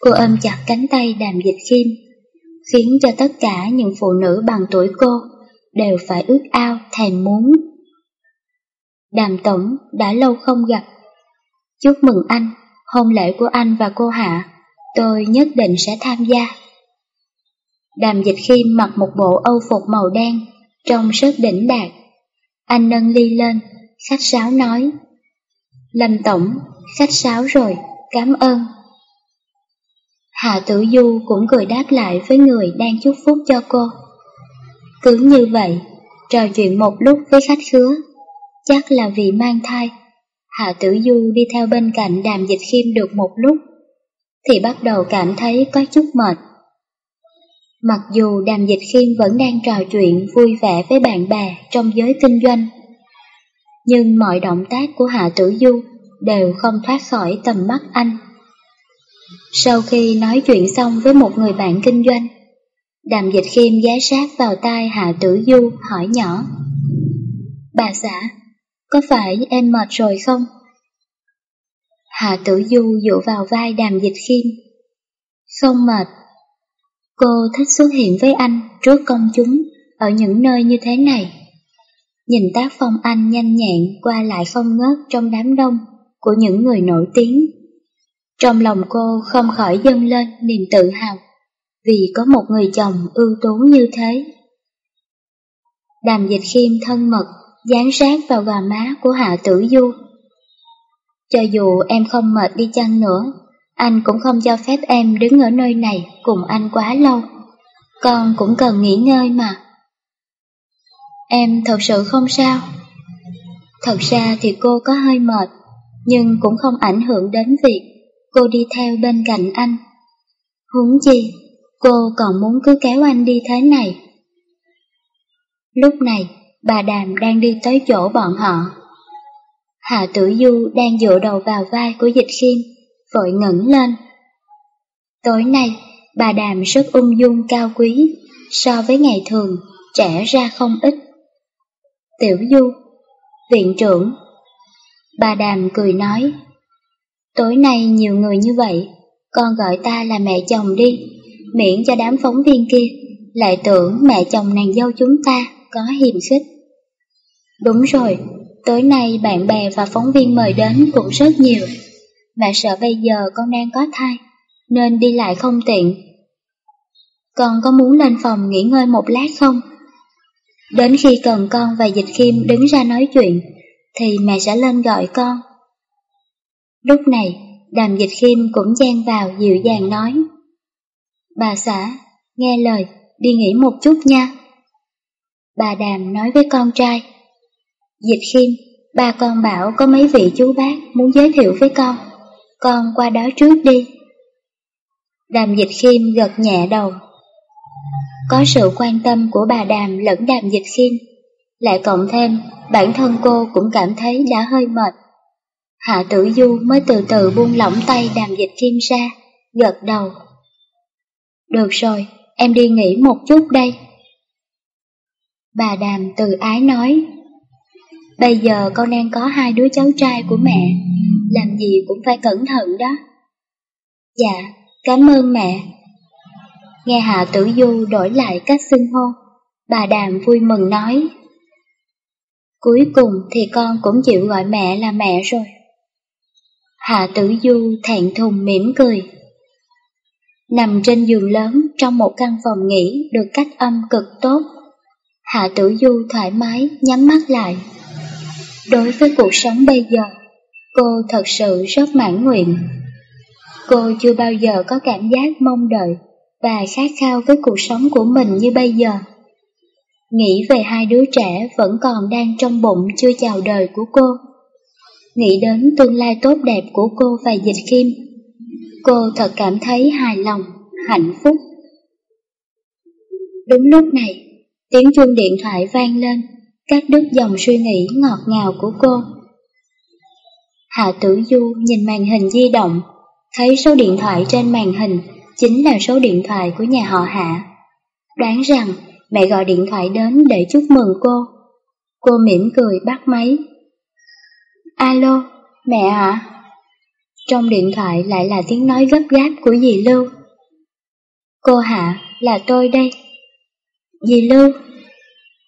Cô ôm chặt cánh tay đàm dịch khiêm, khiến cho tất cả những phụ nữ bằng tuổi cô đều phải ước ao thèm muốn. Đàm Tổng đã lâu không gặp. Chúc mừng anh, hôn lễ của anh và cô Hạ, tôi nhất định sẽ tham gia. Đàm dịch khiêm mặc một bộ âu phục màu đen, trông rất đỉnh đạt. Anh nâng ly lên, khách sáo nói. Lâm Tổng, khách sáo rồi, cảm ơn. Hạ Tử Du cũng cười đáp lại với người đang chúc phúc cho cô. Cứ như vậy, trò chuyện một lúc với khách khứa, chắc là vì mang thai. Hạ Tử Du đi theo bên cạnh đàm dịch khiêm được một lúc, thì bắt đầu cảm thấy có chút mệt. Mặc dù đàm dịch khiêm vẫn đang trò chuyện vui vẻ với bạn bè trong giới kinh doanh, nhưng mọi động tác của Hạ Tử Du đều không thoát khỏi tầm mắt anh. Sau khi nói chuyện xong với một người bạn kinh doanh, Đàm dịch khiêm ghé sát vào tai Hạ Tử Du hỏi nhỏ. Bà xã, có phải em mệt rồi không? Hạ Tử Du dựa vào vai đàm dịch khiêm. Không mệt. Cô thích xuất hiện với anh trước công chúng ở những nơi như thế này. Nhìn tác phong anh nhanh nhẹn qua lại không ngớt trong đám đông của những người nổi tiếng. Trong lòng cô không khỏi dâng lên niềm tự hào vì có một người chồng ưu tú như thế. Đàm dịch khiêm thân mật, dán sát vào gò má của Hạ Tử Du. Cho dù em không mệt đi chăng nữa, anh cũng không cho phép em đứng ở nơi này cùng anh quá lâu. Con cũng cần nghỉ ngơi mà. Em thật sự không sao. Thật ra thì cô có hơi mệt, nhưng cũng không ảnh hưởng đến việc cô đi theo bên cạnh anh. Huống chi, cô còn muốn cứ kéo anh đi thế này. Lúc này, bà Đàm đang đi tới chỗ bọn họ. Hạ Tử Du đang dựa đầu vào vai của Dịch Khiêm, vội ngẩng lên. Tối nay, bà Đàm rất ung dung cao quý, so với ngày thường, trẻ ra không ít. Tiểu Du, viện trưởng. Bà Đàm cười nói, tối nay nhiều người như vậy, con gọi ta là mẹ chồng đi miễn cho đám phóng viên kia lại tưởng mẹ chồng nàng dâu chúng ta có hiềm khích. Đúng rồi, tối nay bạn bè và phóng viên mời đến cũng rất nhiều. Mẹ sợ bây giờ con đang có thai, nên đi lại không tiện. Con có muốn lên phòng nghỉ ngơi một lát không? Đến khi cần con và Dịch Khiêm đứng ra nói chuyện, thì mẹ sẽ lên gọi con. Lúc này, đàm Dịch Khiêm cũng chen vào dịu dàng nói. Bà xã, nghe lời, đi nghỉ một chút nha. Bà Đàm nói với con trai. Dịch khiêm, ba con bảo có mấy vị chú bác muốn giới thiệu với con. Con qua đó trước đi. Đàm dịch khiêm gật nhẹ đầu. Có sự quan tâm của bà Đàm lẫn đàm dịch khiêm, lại cộng thêm bản thân cô cũng cảm thấy đã hơi mệt. Hạ tử du mới từ từ buông lỏng tay đàm dịch kim ra, gật đầu. Được rồi, em đi nghỉ một chút đây. Bà đàm từ ái nói, Bây giờ con đang có hai đứa cháu trai của mẹ, làm gì cũng phải cẩn thận đó. Dạ, cảm ơn mẹ. Nghe Hạ Tử Du đổi lại cách xưng hô, bà Đàm vui mừng nói. Cuối cùng thì con cũng chịu gọi mẹ là mẹ rồi. Hạ Tử Du thẹn thùng mỉm cười. Nằm trên giường lớn trong một căn phòng nghỉ được cách âm cực tốt. Hạ Tử Du thoải mái nhắm mắt lại. Đối với cuộc sống bây giờ, cô thật sự rất mãn nguyện. Cô chưa bao giờ có cảm giác mong đợi và khát khao với cuộc sống của mình như bây giờ. Nghĩ về hai đứa trẻ vẫn còn đang trong bụng chưa chào đời của cô. Nghĩ đến tương lai tốt đẹp của cô và Dịch Kim. Cô thật cảm thấy hài lòng, hạnh phúc. Đúng lúc này, tiếng chuông điện thoại vang lên, cắt đứt dòng suy nghĩ ngọt ngào của cô. Hạ Tử Du nhìn màn hình di động, thấy số điện thoại trên màn hình chính là số điện thoại của nhà họ Hạ. Đoán rằng mẹ gọi điện thoại đến để chúc mừng cô. Cô mỉm cười bắt máy. Alo, mẹ hả? Trong điện thoại lại là tiếng nói gấp gáp của dì Lưu. Cô Hạ, là tôi đây. Dì Lưu.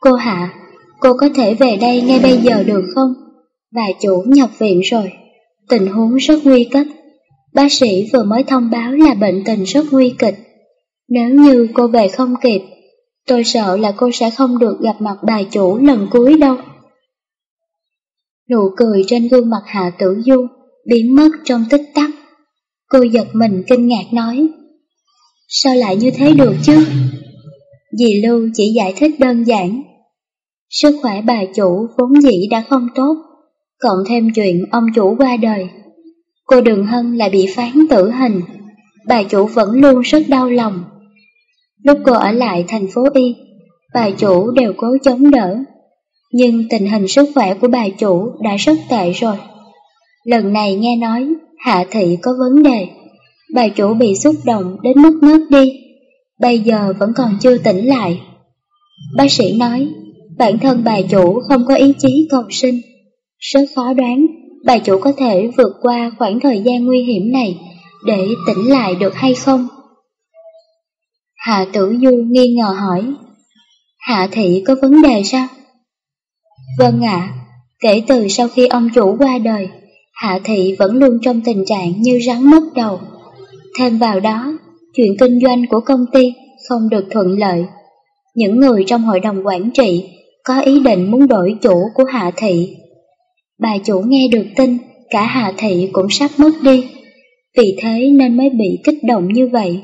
Cô Hạ, cô có thể về đây ngay bây giờ được không? Bà chủ nhập viện rồi, tình huống rất nguy cấp. Bác sĩ vừa mới thông báo là bệnh tình rất nguy kịch. Nếu như cô về không kịp, tôi sợ là cô sẽ không được gặp mặt bà chủ lần cuối đâu. Nụ cười trên gương mặt Hạ Tử Du biến mất trong tích tắc. Cô giật mình kinh ngạc nói, sao lại như thế được chứ? Dì Lưu chỉ giải thích đơn giản. Sức khỏe bà chủ vốn dĩ đã không tốt, cộng thêm chuyện ông chủ qua đời Cô Đường Hân lại bị phán tử hình, bà chủ vẫn luôn rất đau lòng. Lúc cô ở lại thành phố Y, bà chủ đều cố chống đỡ, nhưng tình hình sức khỏe của bà chủ đã rất tệ rồi. Lần này nghe nói Hạ Thị có vấn đề, bà chủ bị xúc động đến mức ngất đi, bây giờ vẫn còn chưa tỉnh lại. Bác sĩ nói, bản thân bà chủ không có ý chí cầu sinh, rất khó đoán bà chủ có thể vượt qua khoảng thời gian nguy hiểm này để tỉnh lại được hay không? Hạ Tử Du nghi ngờ hỏi, Hạ Thị có vấn đề sao? Vâng ạ, kể từ sau khi ông chủ qua đời, Hạ Thị vẫn luôn trong tình trạng như rắn mất đầu. Thêm vào đó, chuyện kinh doanh của công ty không được thuận lợi. Những người trong hội đồng quản trị có ý định muốn đổi chủ của Hạ Thị Bà chủ nghe được tin cả Hà Thị cũng sắp mất đi, vì thế nên mới bị kích động như vậy.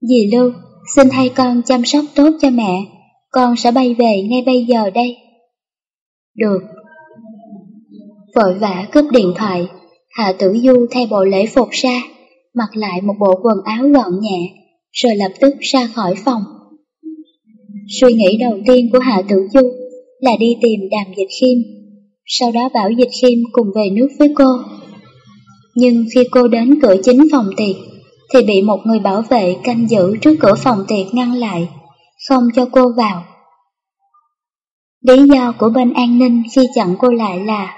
Dì Lưu, xin thay con chăm sóc tốt cho mẹ, con sẽ bay về ngay bây giờ đây. Được. Vội vã cướp điện thoại, Hạ Tử Du thay bộ lễ phục ra, mặc lại một bộ quần áo gọn nhẹ, rồi lập tức ra khỏi phòng. Suy nghĩ đầu tiên của Hạ Tử Du là đi tìm Đàm Dịch Khiêm sau đó bảo Dịch Khiêm cùng về nước với cô. Nhưng khi cô đến cửa chính phòng tiệc, thì bị một người bảo vệ canh giữ trước cửa phòng tiệc ngăn lại, không cho cô vào. Lý do của bên an ninh khi chặn cô lại là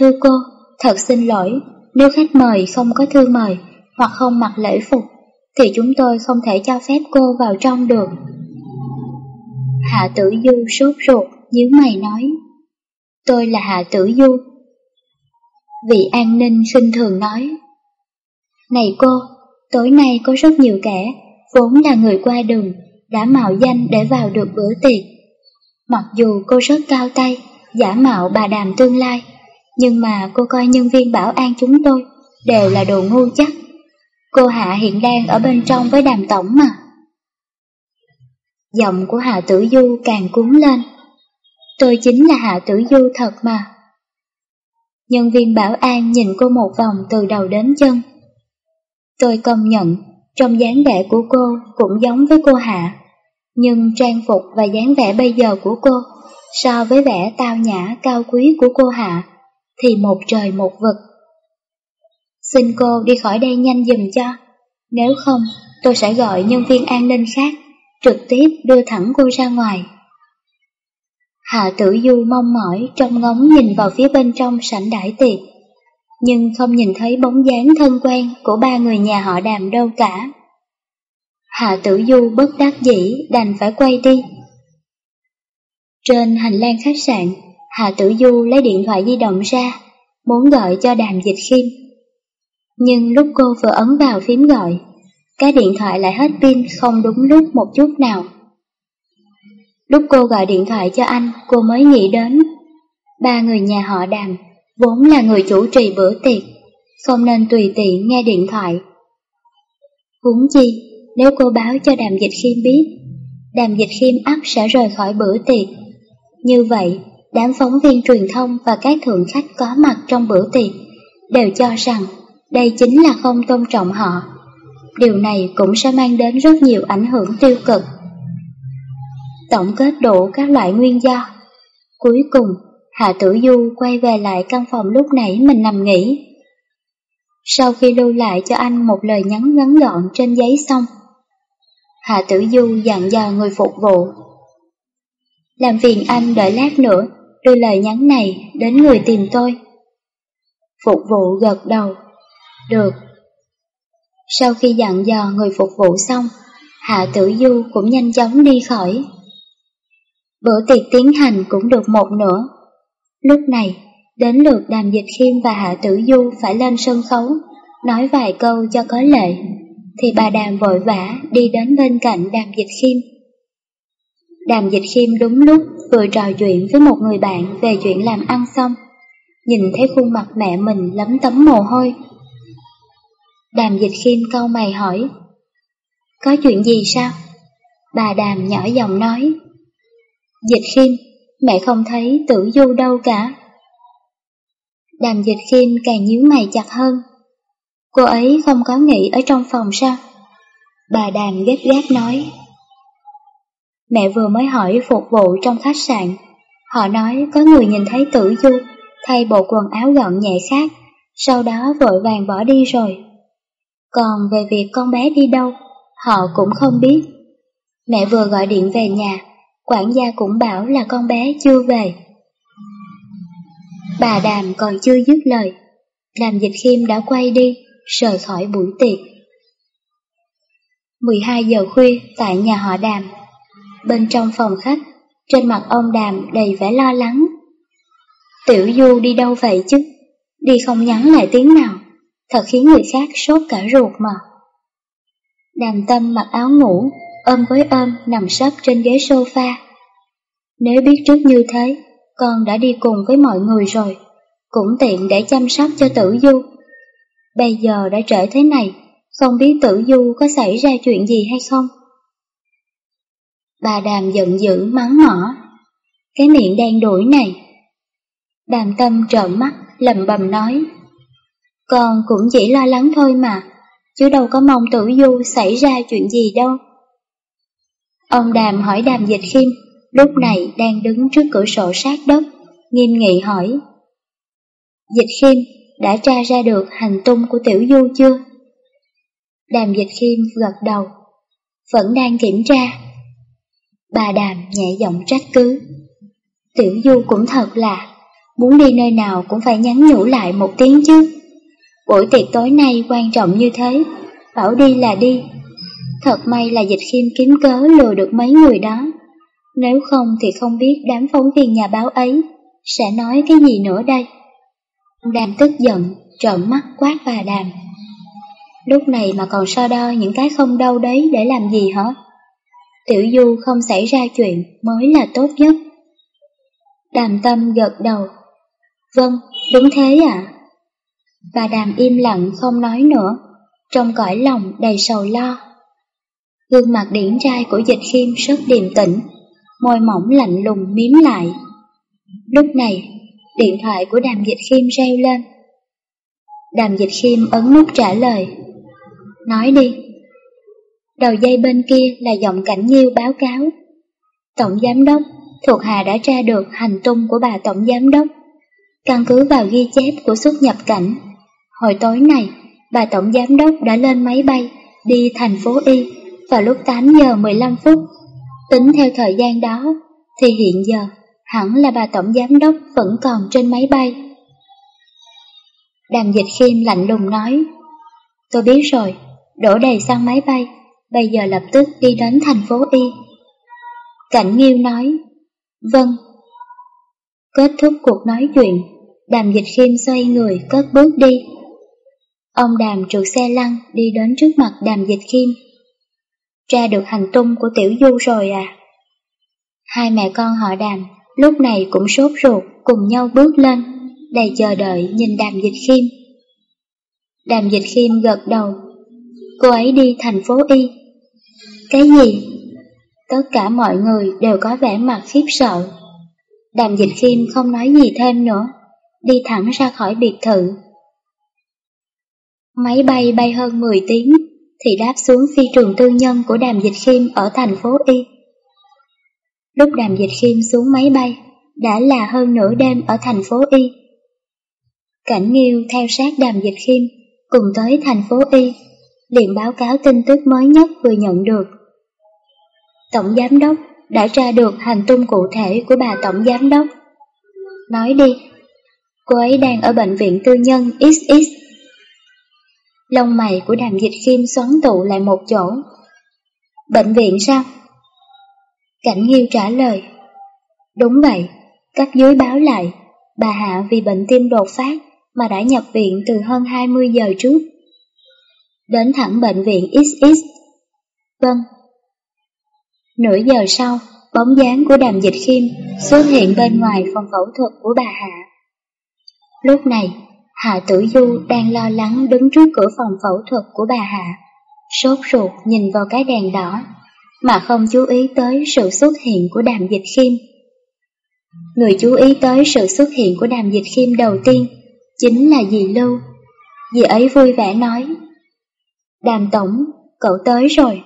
Thưa cô, thật xin lỗi, nếu khách mời không có thư mời hoặc không mặc lễ phục, thì chúng tôi không thể cho phép cô vào trong được. Hạ tử du sốt ruột, nhíu mày nói tôi là Hạ Tử Du. Vị an ninh khinh thường nói, Này cô, tối nay có rất nhiều kẻ, vốn là người qua đường, đã mạo danh để vào được bữa tiệc. Mặc dù cô rất cao tay, giả mạo bà đàm tương lai, nhưng mà cô coi nhân viên bảo an chúng tôi đều là đồ ngu chắc. Cô Hạ hiện đang ở bên trong với đàm tổng mà. Giọng của Hạ Tử Du càng cuốn lên. Tôi chính là Hạ Tử Du thật mà. Nhân viên bảo an nhìn cô một vòng từ đầu đến chân. Tôi công nhận, trong dáng vẻ của cô cũng giống với cô Hạ, nhưng trang phục và dáng vẻ bây giờ của cô so với vẻ tao nhã cao quý của cô Hạ thì một trời một vực. Xin cô đi khỏi đây nhanh dùm cho, nếu không tôi sẽ gọi nhân viên an ninh khác, trực tiếp đưa thẳng cô ra ngoài. Hạ tử du mong mỏi trong ngóng nhìn vào phía bên trong sảnh đại tiệc, nhưng không nhìn thấy bóng dáng thân quen của ba người nhà họ đàm đâu cả. Hạ tử du bất đắc dĩ đành phải quay đi. Trên hành lang khách sạn, Hạ tử du lấy điện thoại di động ra, muốn gọi cho đàm dịch khiêm. Nhưng lúc cô vừa ấn vào phím gọi, cái điện thoại lại hết pin không đúng lúc một chút nào. Lúc cô gọi điện thoại cho anh, cô mới nghĩ đến ba người nhà họ đàm, vốn là người chủ trì bữa tiệc, không nên tùy tiện nghe điện thoại. Huống chi, nếu cô báo cho đàm dịch khiêm biết, đàm dịch khiêm ắt sẽ rời khỏi bữa tiệc. Như vậy, đám phóng viên truyền thông và các thượng khách có mặt trong bữa tiệc đều cho rằng đây chính là không tôn trọng họ. Điều này cũng sẽ mang đến rất nhiều ảnh hưởng tiêu cực. Tổng kết đủ các loại nguyên do. Cuối cùng, Hạ Tử Du quay về lại căn phòng lúc nãy mình nằm nghỉ. Sau khi lưu lại cho anh một lời nhắn ngắn gọn trên giấy xong, Hạ Tử Du dặn dò người phục vụ. Làm phiền anh đợi lát nữa, đưa lời nhắn này đến người tìm tôi. Phục vụ gật đầu. Được. Sau khi dặn dò người phục vụ xong, Hạ Tử Du cũng nhanh chóng đi khỏi. Bữa tiệc tiến hành cũng được một nửa. Lúc này, đến lượt Đàm Dịch Khiêm và Hạ Tử Du phải lên sân khấu, nói vài câu cho có lệ, thì bà Đàm vội vã đi đến bên cạnh Đàm Dịch Khiêm. Đàm Dịch Khiêm đúng lúc vừa trò chuyện với một người bạn về chuyện làm ăn xong, nhìn thấy khuôn mặt mẹ mình lấm tấm mồ hôi. Đàm Dịch Khiêm câu mày hỏi, có chuyện gì sao? Bà Đàm nhỏ giọng nói, Dịch Khiêm, mẹ không thấy tử du đâu cả. Đàm Dịch Khiêm càng nhíu mày chặt hơn. Cô ấy không có nghỉ ở trong phòng sao? Bà Đàm ghét gáp nói. Mẹ vừa mới hỏi phục vụ trong khách sạn. Họ nói có người nhìn thấy tử du thay bộ quần áo gọn nhẹ khác, sau đó vội vàng bỏ đi rồi. Còn về việc con bé đi đâu, họ cũng không biết. Mẹ vừa gọi điện về nhà, quản gia cũng bảo là con bé chưa về. Bà Đàm còn chưa dứt lời, Đàm Dịch Khiêm đã quay đi, rời khỏi buổi tiệc. 12 giờ khuya tại nhà họ Đàm. Bên trong phòng khách, trên mặt ông Đàm đầy vẻ lo lắng. Tiểu Du đi đâu vậy chứ? Đi không nhắn lại tiếng nào, thật khiến người khác sốt cả ruột mà. Đàm tâm mặc áo ngủ, ôm với ôm nằm sấp trên ghế sofa. Nếu biết trước như thế, con đã đi cùng với mọi người rồi, cũng tiện để chăm sóc cho tử du. Bây giờ đã trễ thế này, không biết tử du có xảy ra chuyện gì hay không? Bà đàm giận dữ mắng mỏ. Cái miệng đen đuổi này. Đàm tâm trợn mắt, lầm bầm nói. Con cũng chỉ lo lắng thôi mà, chứ đâu có mong tử du xảy ra chuyện gì đâu. Ông đàm hỏi đàm dịch khiêm, lúc này đang đứng trước cửa sổ sát đất, nghiêm nghị hỏi. Dịch khiêm đã tra ra được hành tung của tiểu du chưa? Đàm dịch khiêm gật đầu, vẫn đang kiểm tra. Bà đàm nhẹ giọng trách cứ. Tiểu du cũng thật là, muốn đi nơi nào cũng phải nhắn nhủ lại một tiếng chứ. Buổi tiệc tối nay quan trọng như thế, bảo đi là đi. Thật may là dịch khiêm kiếm cớ lừa được mấy người đó. Nếu không thì không biết đám phóng viên nhà báo ấy sẽ nói cái gì nữa đây. Đàm tức giận, trợn mắt quát bà đàm. Lúc này mà còn so đo những cái không đâu đấy để làm gì hả? Tiểu Du không xảy ra chuyện mới là tốt nhất. Đàm tâm gật đầu. Vâng, đúng thế ạ. À? Bà đàm im lặng không nói nữa, trong cõi lòng đầy sầu lo. Gương mặt điển trai của dịch khiêm rất điềm tĩnh, môi mỏng lạnh lùng miếm lại. Lúc này, điện thoại của đàm dịch khiêm reo lên. Đàm dịch khiêm ấn nút trả lời. Nói đi. Đầu dây bên kia là giọng cảnh nhiêu báo cáo. Tổng giám đốc, thuộc hạ đã tra được hành tung của bà tổng giám đốc. Căn cứ vào ghi chép của xuất nhập cảnh, hồi tối này, bà Tổng Giám Đốc đã lên máy bay đi thành phố Y vào lúc 8 giờ 15 phút. Tính theo thời gian đó, thì hiện giờ hẳn là bà Tổng Giám Đốc vẫn còn trên máy bay. Đàm dịch khiêm lạnh lùng nói, tôi biết rồi, đổ đầy sang máy bay, bây giờ lập tức đi đến thành phố Y. Cảnh Nghiêu nói, vâng. Kết thúc cuộc nói chuyện, đàm dịch khiêm xoay người cất bước đi. Ông đàm trượt xe lăn đi đến trước mặt đàm dịch khiêm. Tra được hành tung của tiểu du rồi à? Hai mẹ con họ đàm lúc này cũng sốt ruột cùng nhau bước lên, đầy chờ đợi nhìn đàm dịch khiêm. Đàm dịch khiêm gật đầu, cô ấy đi thành phố Y. Cái gì? Tất cả mọi người đều có vẻ mặt khiếp sợ. Đàm dịch khiêm không nói gì thêm nữa, đi thẳng ra khỏi biệt thự. Máy bay bay hơn 10 tiếng thì đáp xuống phi trường tư nhân của đàm dịch khiêm ở thành phố Y. Lúc đàm dịch khiêm xuống máy bay, đã là hơn nửa đêm ở thành phố Y. Cảnh Nghiêu theo sát đàm dịch khiêm, cùng tới thành phố Y, liền báo cáo tin tức mới nhất vừa nhận được. Tổng Giám Đốc đã tra được hành tung cụ thể của bà Tổng Giám Đốc. Nói đi, cô ấy đang ở bệnh viện tư nhân XX. Lông mày của đàm dịch khiêm xoắn tụ lại một chỗ. Bệnh viện sao? Cảnh Nghiêu trả lời. Đúng vậy, cấp dưới báo lại, bà Hạ vì bệnh tim đột phát mà đã nhập viện từ hơn 20 giờ trước. Đến thẳng bệnh viện XX. Vâng. Nửa giờ sau, bóng dáng của đàm dịch khiêm xuất hiện bên ngoài phòng phẫu thuật của bà Hạ. Lúc này, Hạ Tử Du đang lo lắng đứng trước cửa phòng phẫu thuật của bà Hạ, sốt ruột nhìn vào cái đèn đỏ mà không chú ý tới sự xuất hiện của đàm dịch khiêm. Người chú ý tới sự xuất hiện của đàm dịch khiêm đầu tiên chính là dì Lưu. Dì ấy vui vẻ nói, Đàm Tổng, cậu tới rồi.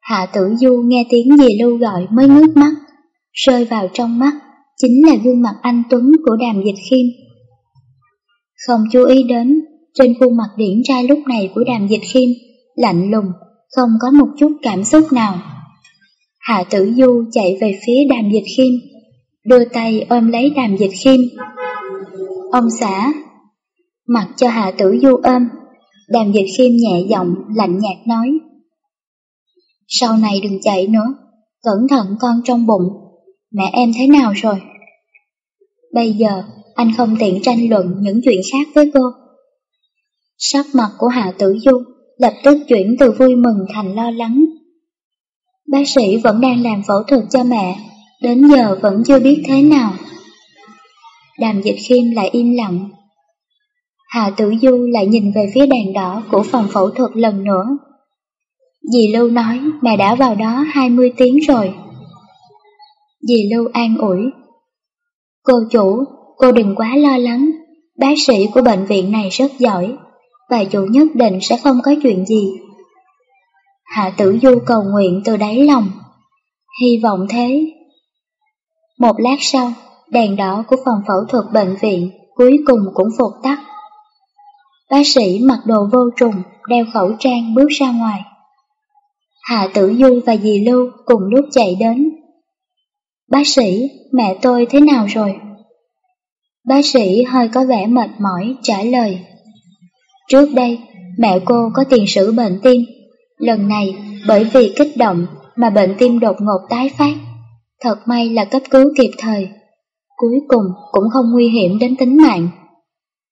Hạ tử du nghe tiếng dì Lưu gọi mới ngước mắt, rơi vào trong mắt, chính là gương mặt anh Tuấn của đàm dịch khiêm. Không chú ý đến, trên khuôn mặt điển trai lúc này của đàm dịch khiêm, lạnh lùng, không có một chút cảm xúc nào. Hạ tử du chạy về phía đàm dịch khiêm, đưa tay ôm lấy đàm dịch khiêm. Ông xã, mặc cho hạ tử du ôm, đàm dịch khiêm nhẹ giọng, lạnh nhạt nói. Sau này đừng chạy nữa, cẩn thận con trong bụng, mẹ em thế nào rồi? Bây giờ, anh không tiện tranh luận những chuyện khác với cô. Sắc mặt của Hạ Tử Du lập tức chuyển từ vui mừng thành lo lắng. Bác sĩ vẫn đang làm phẫu thuật cho mẹ, đến giờ vẫn chưa biết thế nào. Đàm dịch khiêm lại im lặng. Hạ tử du lại nhìn về phía đèn đỏ của phòng phẫu thuật lần nữa. Dì Lưu nói mẹ đã vào đó 20 tiếng rồi. Dì Lưu an ủi. Cô chủ, cô đừng quá lo lắng, bác sĩ của bệnh viện này rất giỏi, và chủ nhất định sẽ không có chuyện gì. Hạ tử du cầu nguyện từ đáy lòng. Hy vọng thế. Một lát sau, đèn đỏ của phòng phẫu thuật bệnh viện cuối cùng cũng phục tắt. Bác sĩ mặc đồ vô trùng, đeo khẩu trang bước ra ngoài. Hạ Tử Du và dì Lưu cùng lúc chạy đến. Bác sĩ, mẹ tôi thế nào rồi? Bác sĩ hơi có vẻ mệt mỏi trả lời. Trước đây, mẹ cô có tiền sử bệnh tim. Lần này, bởi vì kích động mà bệnh tim đột ngột tái phát. Thật may là cấp cứu kịp thời. Cuối cùng cũng không nguy hiểm đến tính mạng.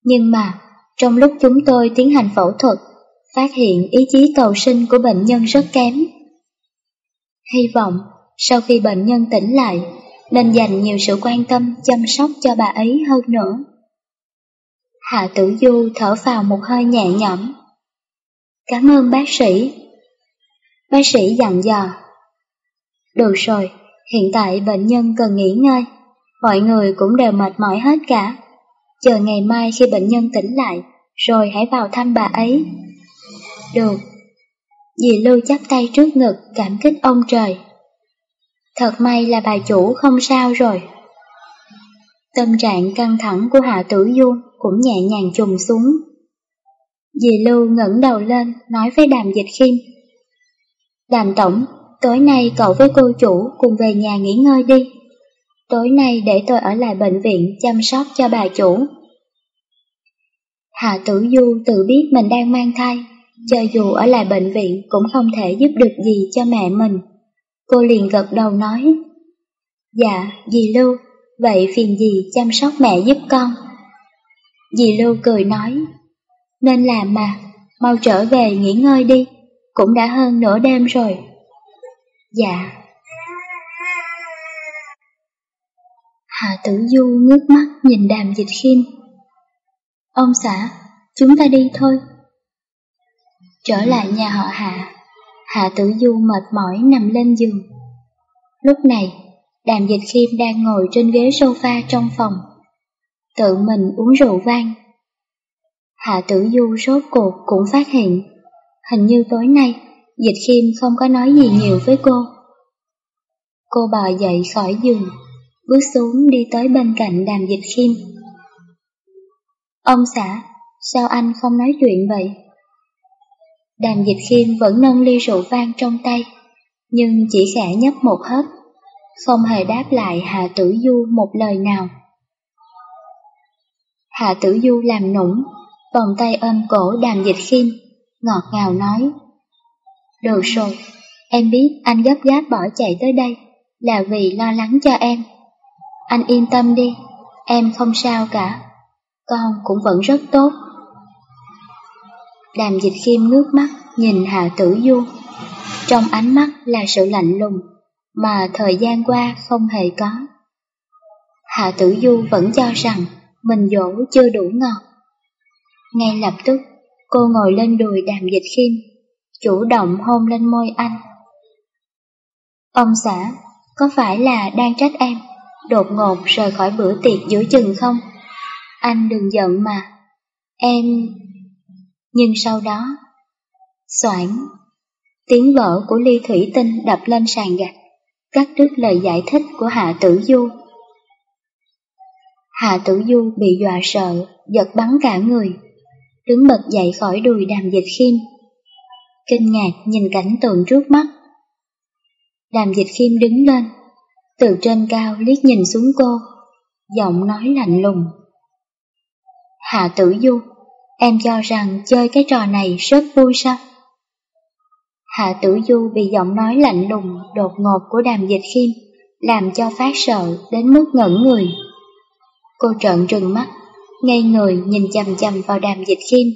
Nhưng mà, trong lúc chúng tôi tiến hành phẫu thuật, phát hiện ý chí cầu sinh của bệnh nhân rất kém. Hy vọng sau khi bệnh nhân tỉnh lại, nên dành nhiều sự quan tâm chăm sóc cho bà ấy hơn nữa. Hạ Tử Du thở vào một hơi nhẹ nhõm. Cảm ơn bác sĩ. Bác sĩ dặn dò. Được rồi, hiện tại bệnh nhân cần nghỉ ngơi. Mọi người cũng đều mệt mỏi hết cả. Chờ ngày mai khi bệnh nhân tỉnh lại, rồi hãy vào thăm bà ấy. Được. Dì Lưu chắp tay trước ngực cảm kích ông trời. Thật may là bà chủ không sao rồi. Tâm trạng căng thẳng của Hạ Tử Du cũng nhẹ nhàng trùng xuống. Dì Lưu ngẩng đầu lên nói với đàm dịch khiêm. Đàm tổng, tối nay cậu với cô chủ cùng về nhà nghỉ ngơi đi. Tối nay để tôi ở lại bệnh viện chăm sóc cho bà chủ. Hạ Tử Du tự biết mình đang mang thai, cho dù ở lại bệnh viện cũng không thể giúp được gì cho mẹ mình. Cô liền gật đầu nói, Dạ, dì Lưu, vậy phiền dì chăm sóc mẹ giúp con. Dì Lưu cười nói, nên làm mà, mau trở về nghỉ ngơi đi, cũng đã hơn nửa đêm rồi. Dạ. Hạ Tử Du ngước mắt nhìn đàm dịch khiêm. Ông xã, chúng ta đi thôi. Trở lại nhà họ Hạ, Hạ Tử Du mệt mỏi nằm lên giường. Lúc này, đàm dịch khiêm đang ngồi trên ghế sofa trong phòng. Tự mình uống rượu vang. Hạ Tử Du rốt cuộc cũng phát hiện, hình như tối nay Dịch khiêm không có nói gì nhiều với cô. Cô bò dậy khỏi giường, bước xuống đi tới bên cạnh đàm dịch khiêm. Ông xã, sao anh không nói chuyện vậy? Đàm dịch khiêm vẫn nâng ly rượu vang trong tay, nhưng chỉ khẽ nhấp một hớp, không hề đáp lại Hạ Tử Du một lời nào. Hạ Tử Du làm nũng, vòng tay ôm cổ đàm dịch khiêm, ngọt ngào nói. Được rồi, em biết anh gấp gáp bỏ chạy tới đây là vì lo lắng cho em. Anh yên tâm đi, em không sao cả, con cũng vẫn rất tốt. Đàm dịch khiêm nước mắt nhìn Hạ Tử Du, trong ánh mắt là sự lạnh lùng mà thời gian qua không hề có. Hạ Tử Du vẫn cho rằng mình dỗ chưa đủ ngọt. Ngay lập tức, cô ngồi lên đùi đàm dịch khiêm chủ động hôn lên môi anh. Ông xã, có phải là đang trách em, đột ngột rời khỏi bữa tiệc giữa chừng không? Anh đừng giận mà, em... Nhưng sau đó, soảng, tiếng vỡ của ly thủy tinh đập lên sàn gạch, cắt đứt lời giải thích của Hạ Tử Du. Hạ Tử Du bị dọa sợ, giật bắn cả người, đứng bật dậy khỏi đùi đàm dịch khiêm kinh ngạc nhìn cảnh tượng trước mắt. Đàm dịch khiêm đứng lên, từ trên cao liếc nhìn xuống cô, giọng nói lạnh lùng. Hạ tử du, em cho rằng chơi cái trò này rất vui sao? Hạ tử du bị giọng nói lạnh lùng, đột ngột của đàm dịch khiêm, làm cho phát sợ đến mức ngẩn người. Cô trợn trừng mắt, ngây người nhìn chầm chầm vào đàm dịch khiêm.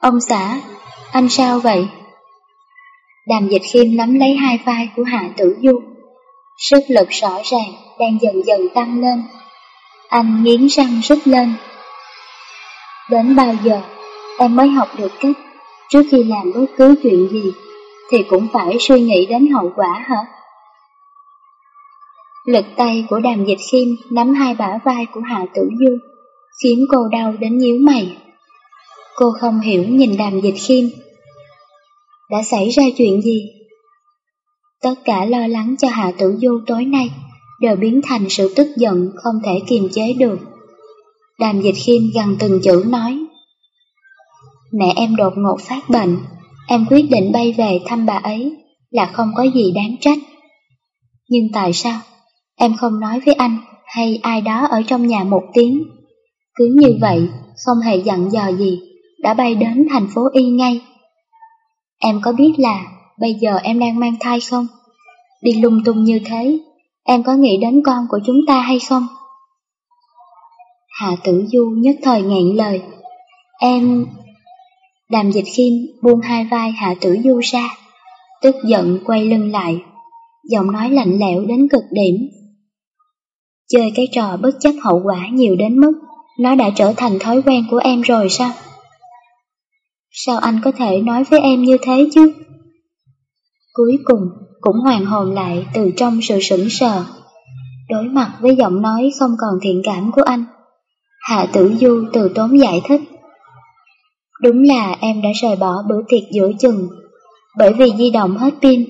Ông xã, anh sao vậy? Đàm dịch khiêm nắm lấy hai vai của Hạ Tử Du. Sức lực rõ ràng đang dần dần tăng lên. Anh nghiến răng rút lên. Đến bao giờ em mới học được cách trước khi làm bất cứ chuyện gì thì cũng phải suy nghĩ đến hậu quả hả? Lực tay của đàm dịch khiêm nắm hai bả vai của Hạ Tử Du, khiến cô đau đến nhíu mày. Cô không hiểu nhìn đàm dịch khiêm. Đã xảy ra chuyện gì? Tất cả lo lắng cho Hạ Tử Du tối nay đều biến thành sự tức giận không thể kiềm chế được. Đàm dịch khiêm gần từng chữ nói. Mẹ em đột ngột phát bệnh, em quyết định bay về thăm bà ấy là không có gì đáng trách. Nhưng tại sao em không nói với anh hay ai đó ở trong nhà một tiếng? Cứ như vậy, không hề dặn dò gì, đã bay đến thành phố Y ngay. Em có biết là bây giờ em đang mang thai không? Đi lung tung như thế, em có nghĩ đến con của chúng ta hay không? Hạ tử du nhất thời ngẹn lời. Em... Đàm dịch khiêm buông hai vai Hạ tử du ra, tức giận quay lưng lại, giọng nói lạnh lẽo đến cực điểm. Chơi cái trò bất chấp hậu quả nhiều đến mức nó đã trở thành thói quen của em rồi sao? Sao anh có thể nói với em như thế chứ? Cuối cùng cũng hoàn hồn lại từ trong sự sững sờ. Đối mặt với giọng nói không còn thiện cảm của anh, Hạ Tử Du từ tốn giải thích. Đúng là em đã rời bỏ bữa tiệc giữa chừng, bởi vì di động hết pin,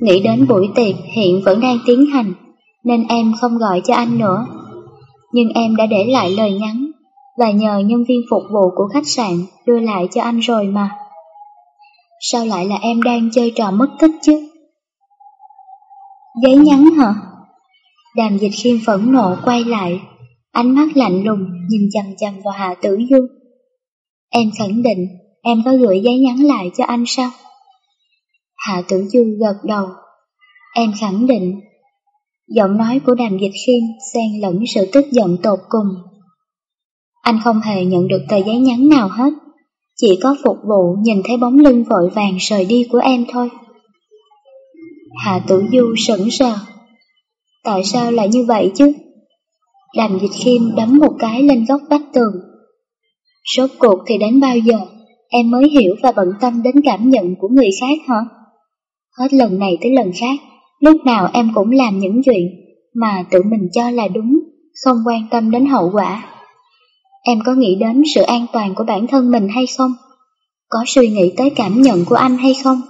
nghĩ đến buổi tiệc hiện vẫn đang tiến hành, nên em không gọi cho anh nữa. nhưng em đã để lại lời nhắn và nhờ nhân viên phục vụ của khách sạn đưa lại cho anh rồi mà. Sao lại là em đang chơi trò mất tích chứ? Giấy nhắn hả? Đàm dịch khiêm phẫn nộ quay lại, ánh mắt lạnh lùng nhìn chằm chằm vào Hạ Tử Du. Em khẳng định em có gửi giấy nhắn lại cho anh sao? Hạ Tử Du gật đầu. Em khẳng định. Giọng nói của đàm dịch khiêm xen lẫn sự tức giận tột cùng. Anh không hề nhận được tờ giấy nhắn nào hết, chỉ có phục vụ nhìn thấy bóng lưng vội vàng rời đi của em thôi. Hạ Tử Du sững sờ. Tại sao lại như vậy chứ? Đàm dịch khiêm đấm một cái lên góc vách tường. Rốt cuộc thì đến bao giờ em mới hiểu và bận tâm đến cảm nhận của người khác hả? Hết lần này tới lần khác, lúc nào em cũng làm những chuyện mà tự mình cho là đúng, không quan tâm đến hậu quả. Em có nghĩ đến sự an toàn của bản thân mình hay không? Có suy nghĩ tới cảm nhận của anh hay không?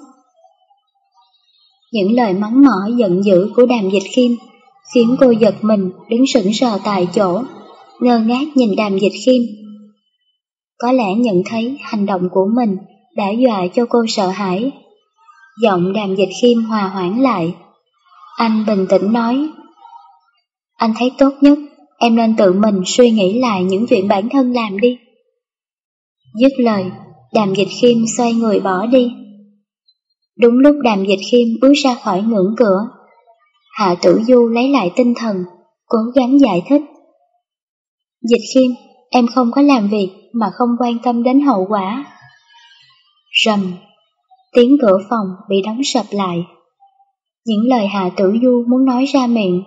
Những lời mắng mỏ giận dữ của đàm dịch khiêm khiến cô giật mình đứng sững sờ tại chỗ, ngơ ngác nhìn đàm dịch khiêm. Có lẽ nhận thấy hành động của mình đã dọa cho cô sợ hãi. Giọng đàm dịch khiêm hòa hoãn lại. Anh bình tĩnh nói. Anh thấy tốt nhất, em nên tự mình suy nghĩ lại những chuyện bản thân làm đi. Dứt lời, đàm dịch khiêm xoay người bỏ đi. Đúng lúc đàm dịch khiêm bước ra khỏi ngưỡng cửa, Hạ tử du lấy lại tinh thần, cố gắng giải thích. Dịch khiêm, em không có làm việc mà không quan tâm đến hậu quả. Rầm, tiếng cửa phòng bị đóng sập lại. Những lời Hạ Tử Du muốn nói ra miệng,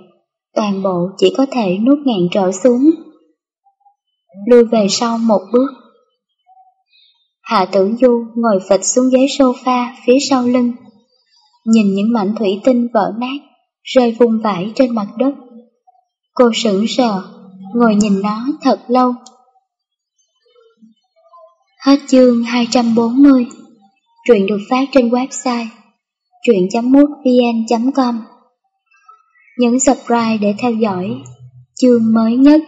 toàn bộ chỉ có thể nuốt ngạn trở xuống. Lui về sau một bước. Hạ Tử Du ngồi phịch xuống ghế sofa phía sau lưng, nhìn những mảnh thủy tinh vỡ nát rơi vung vãi trên mặt đất. Cô sững sờ, ngồi nhìn nó thật lâu. Hết chương 240 Truyện được phát trên website truyện.mútvn.com Nhấn subscribe để theo dõi chương mới nhất.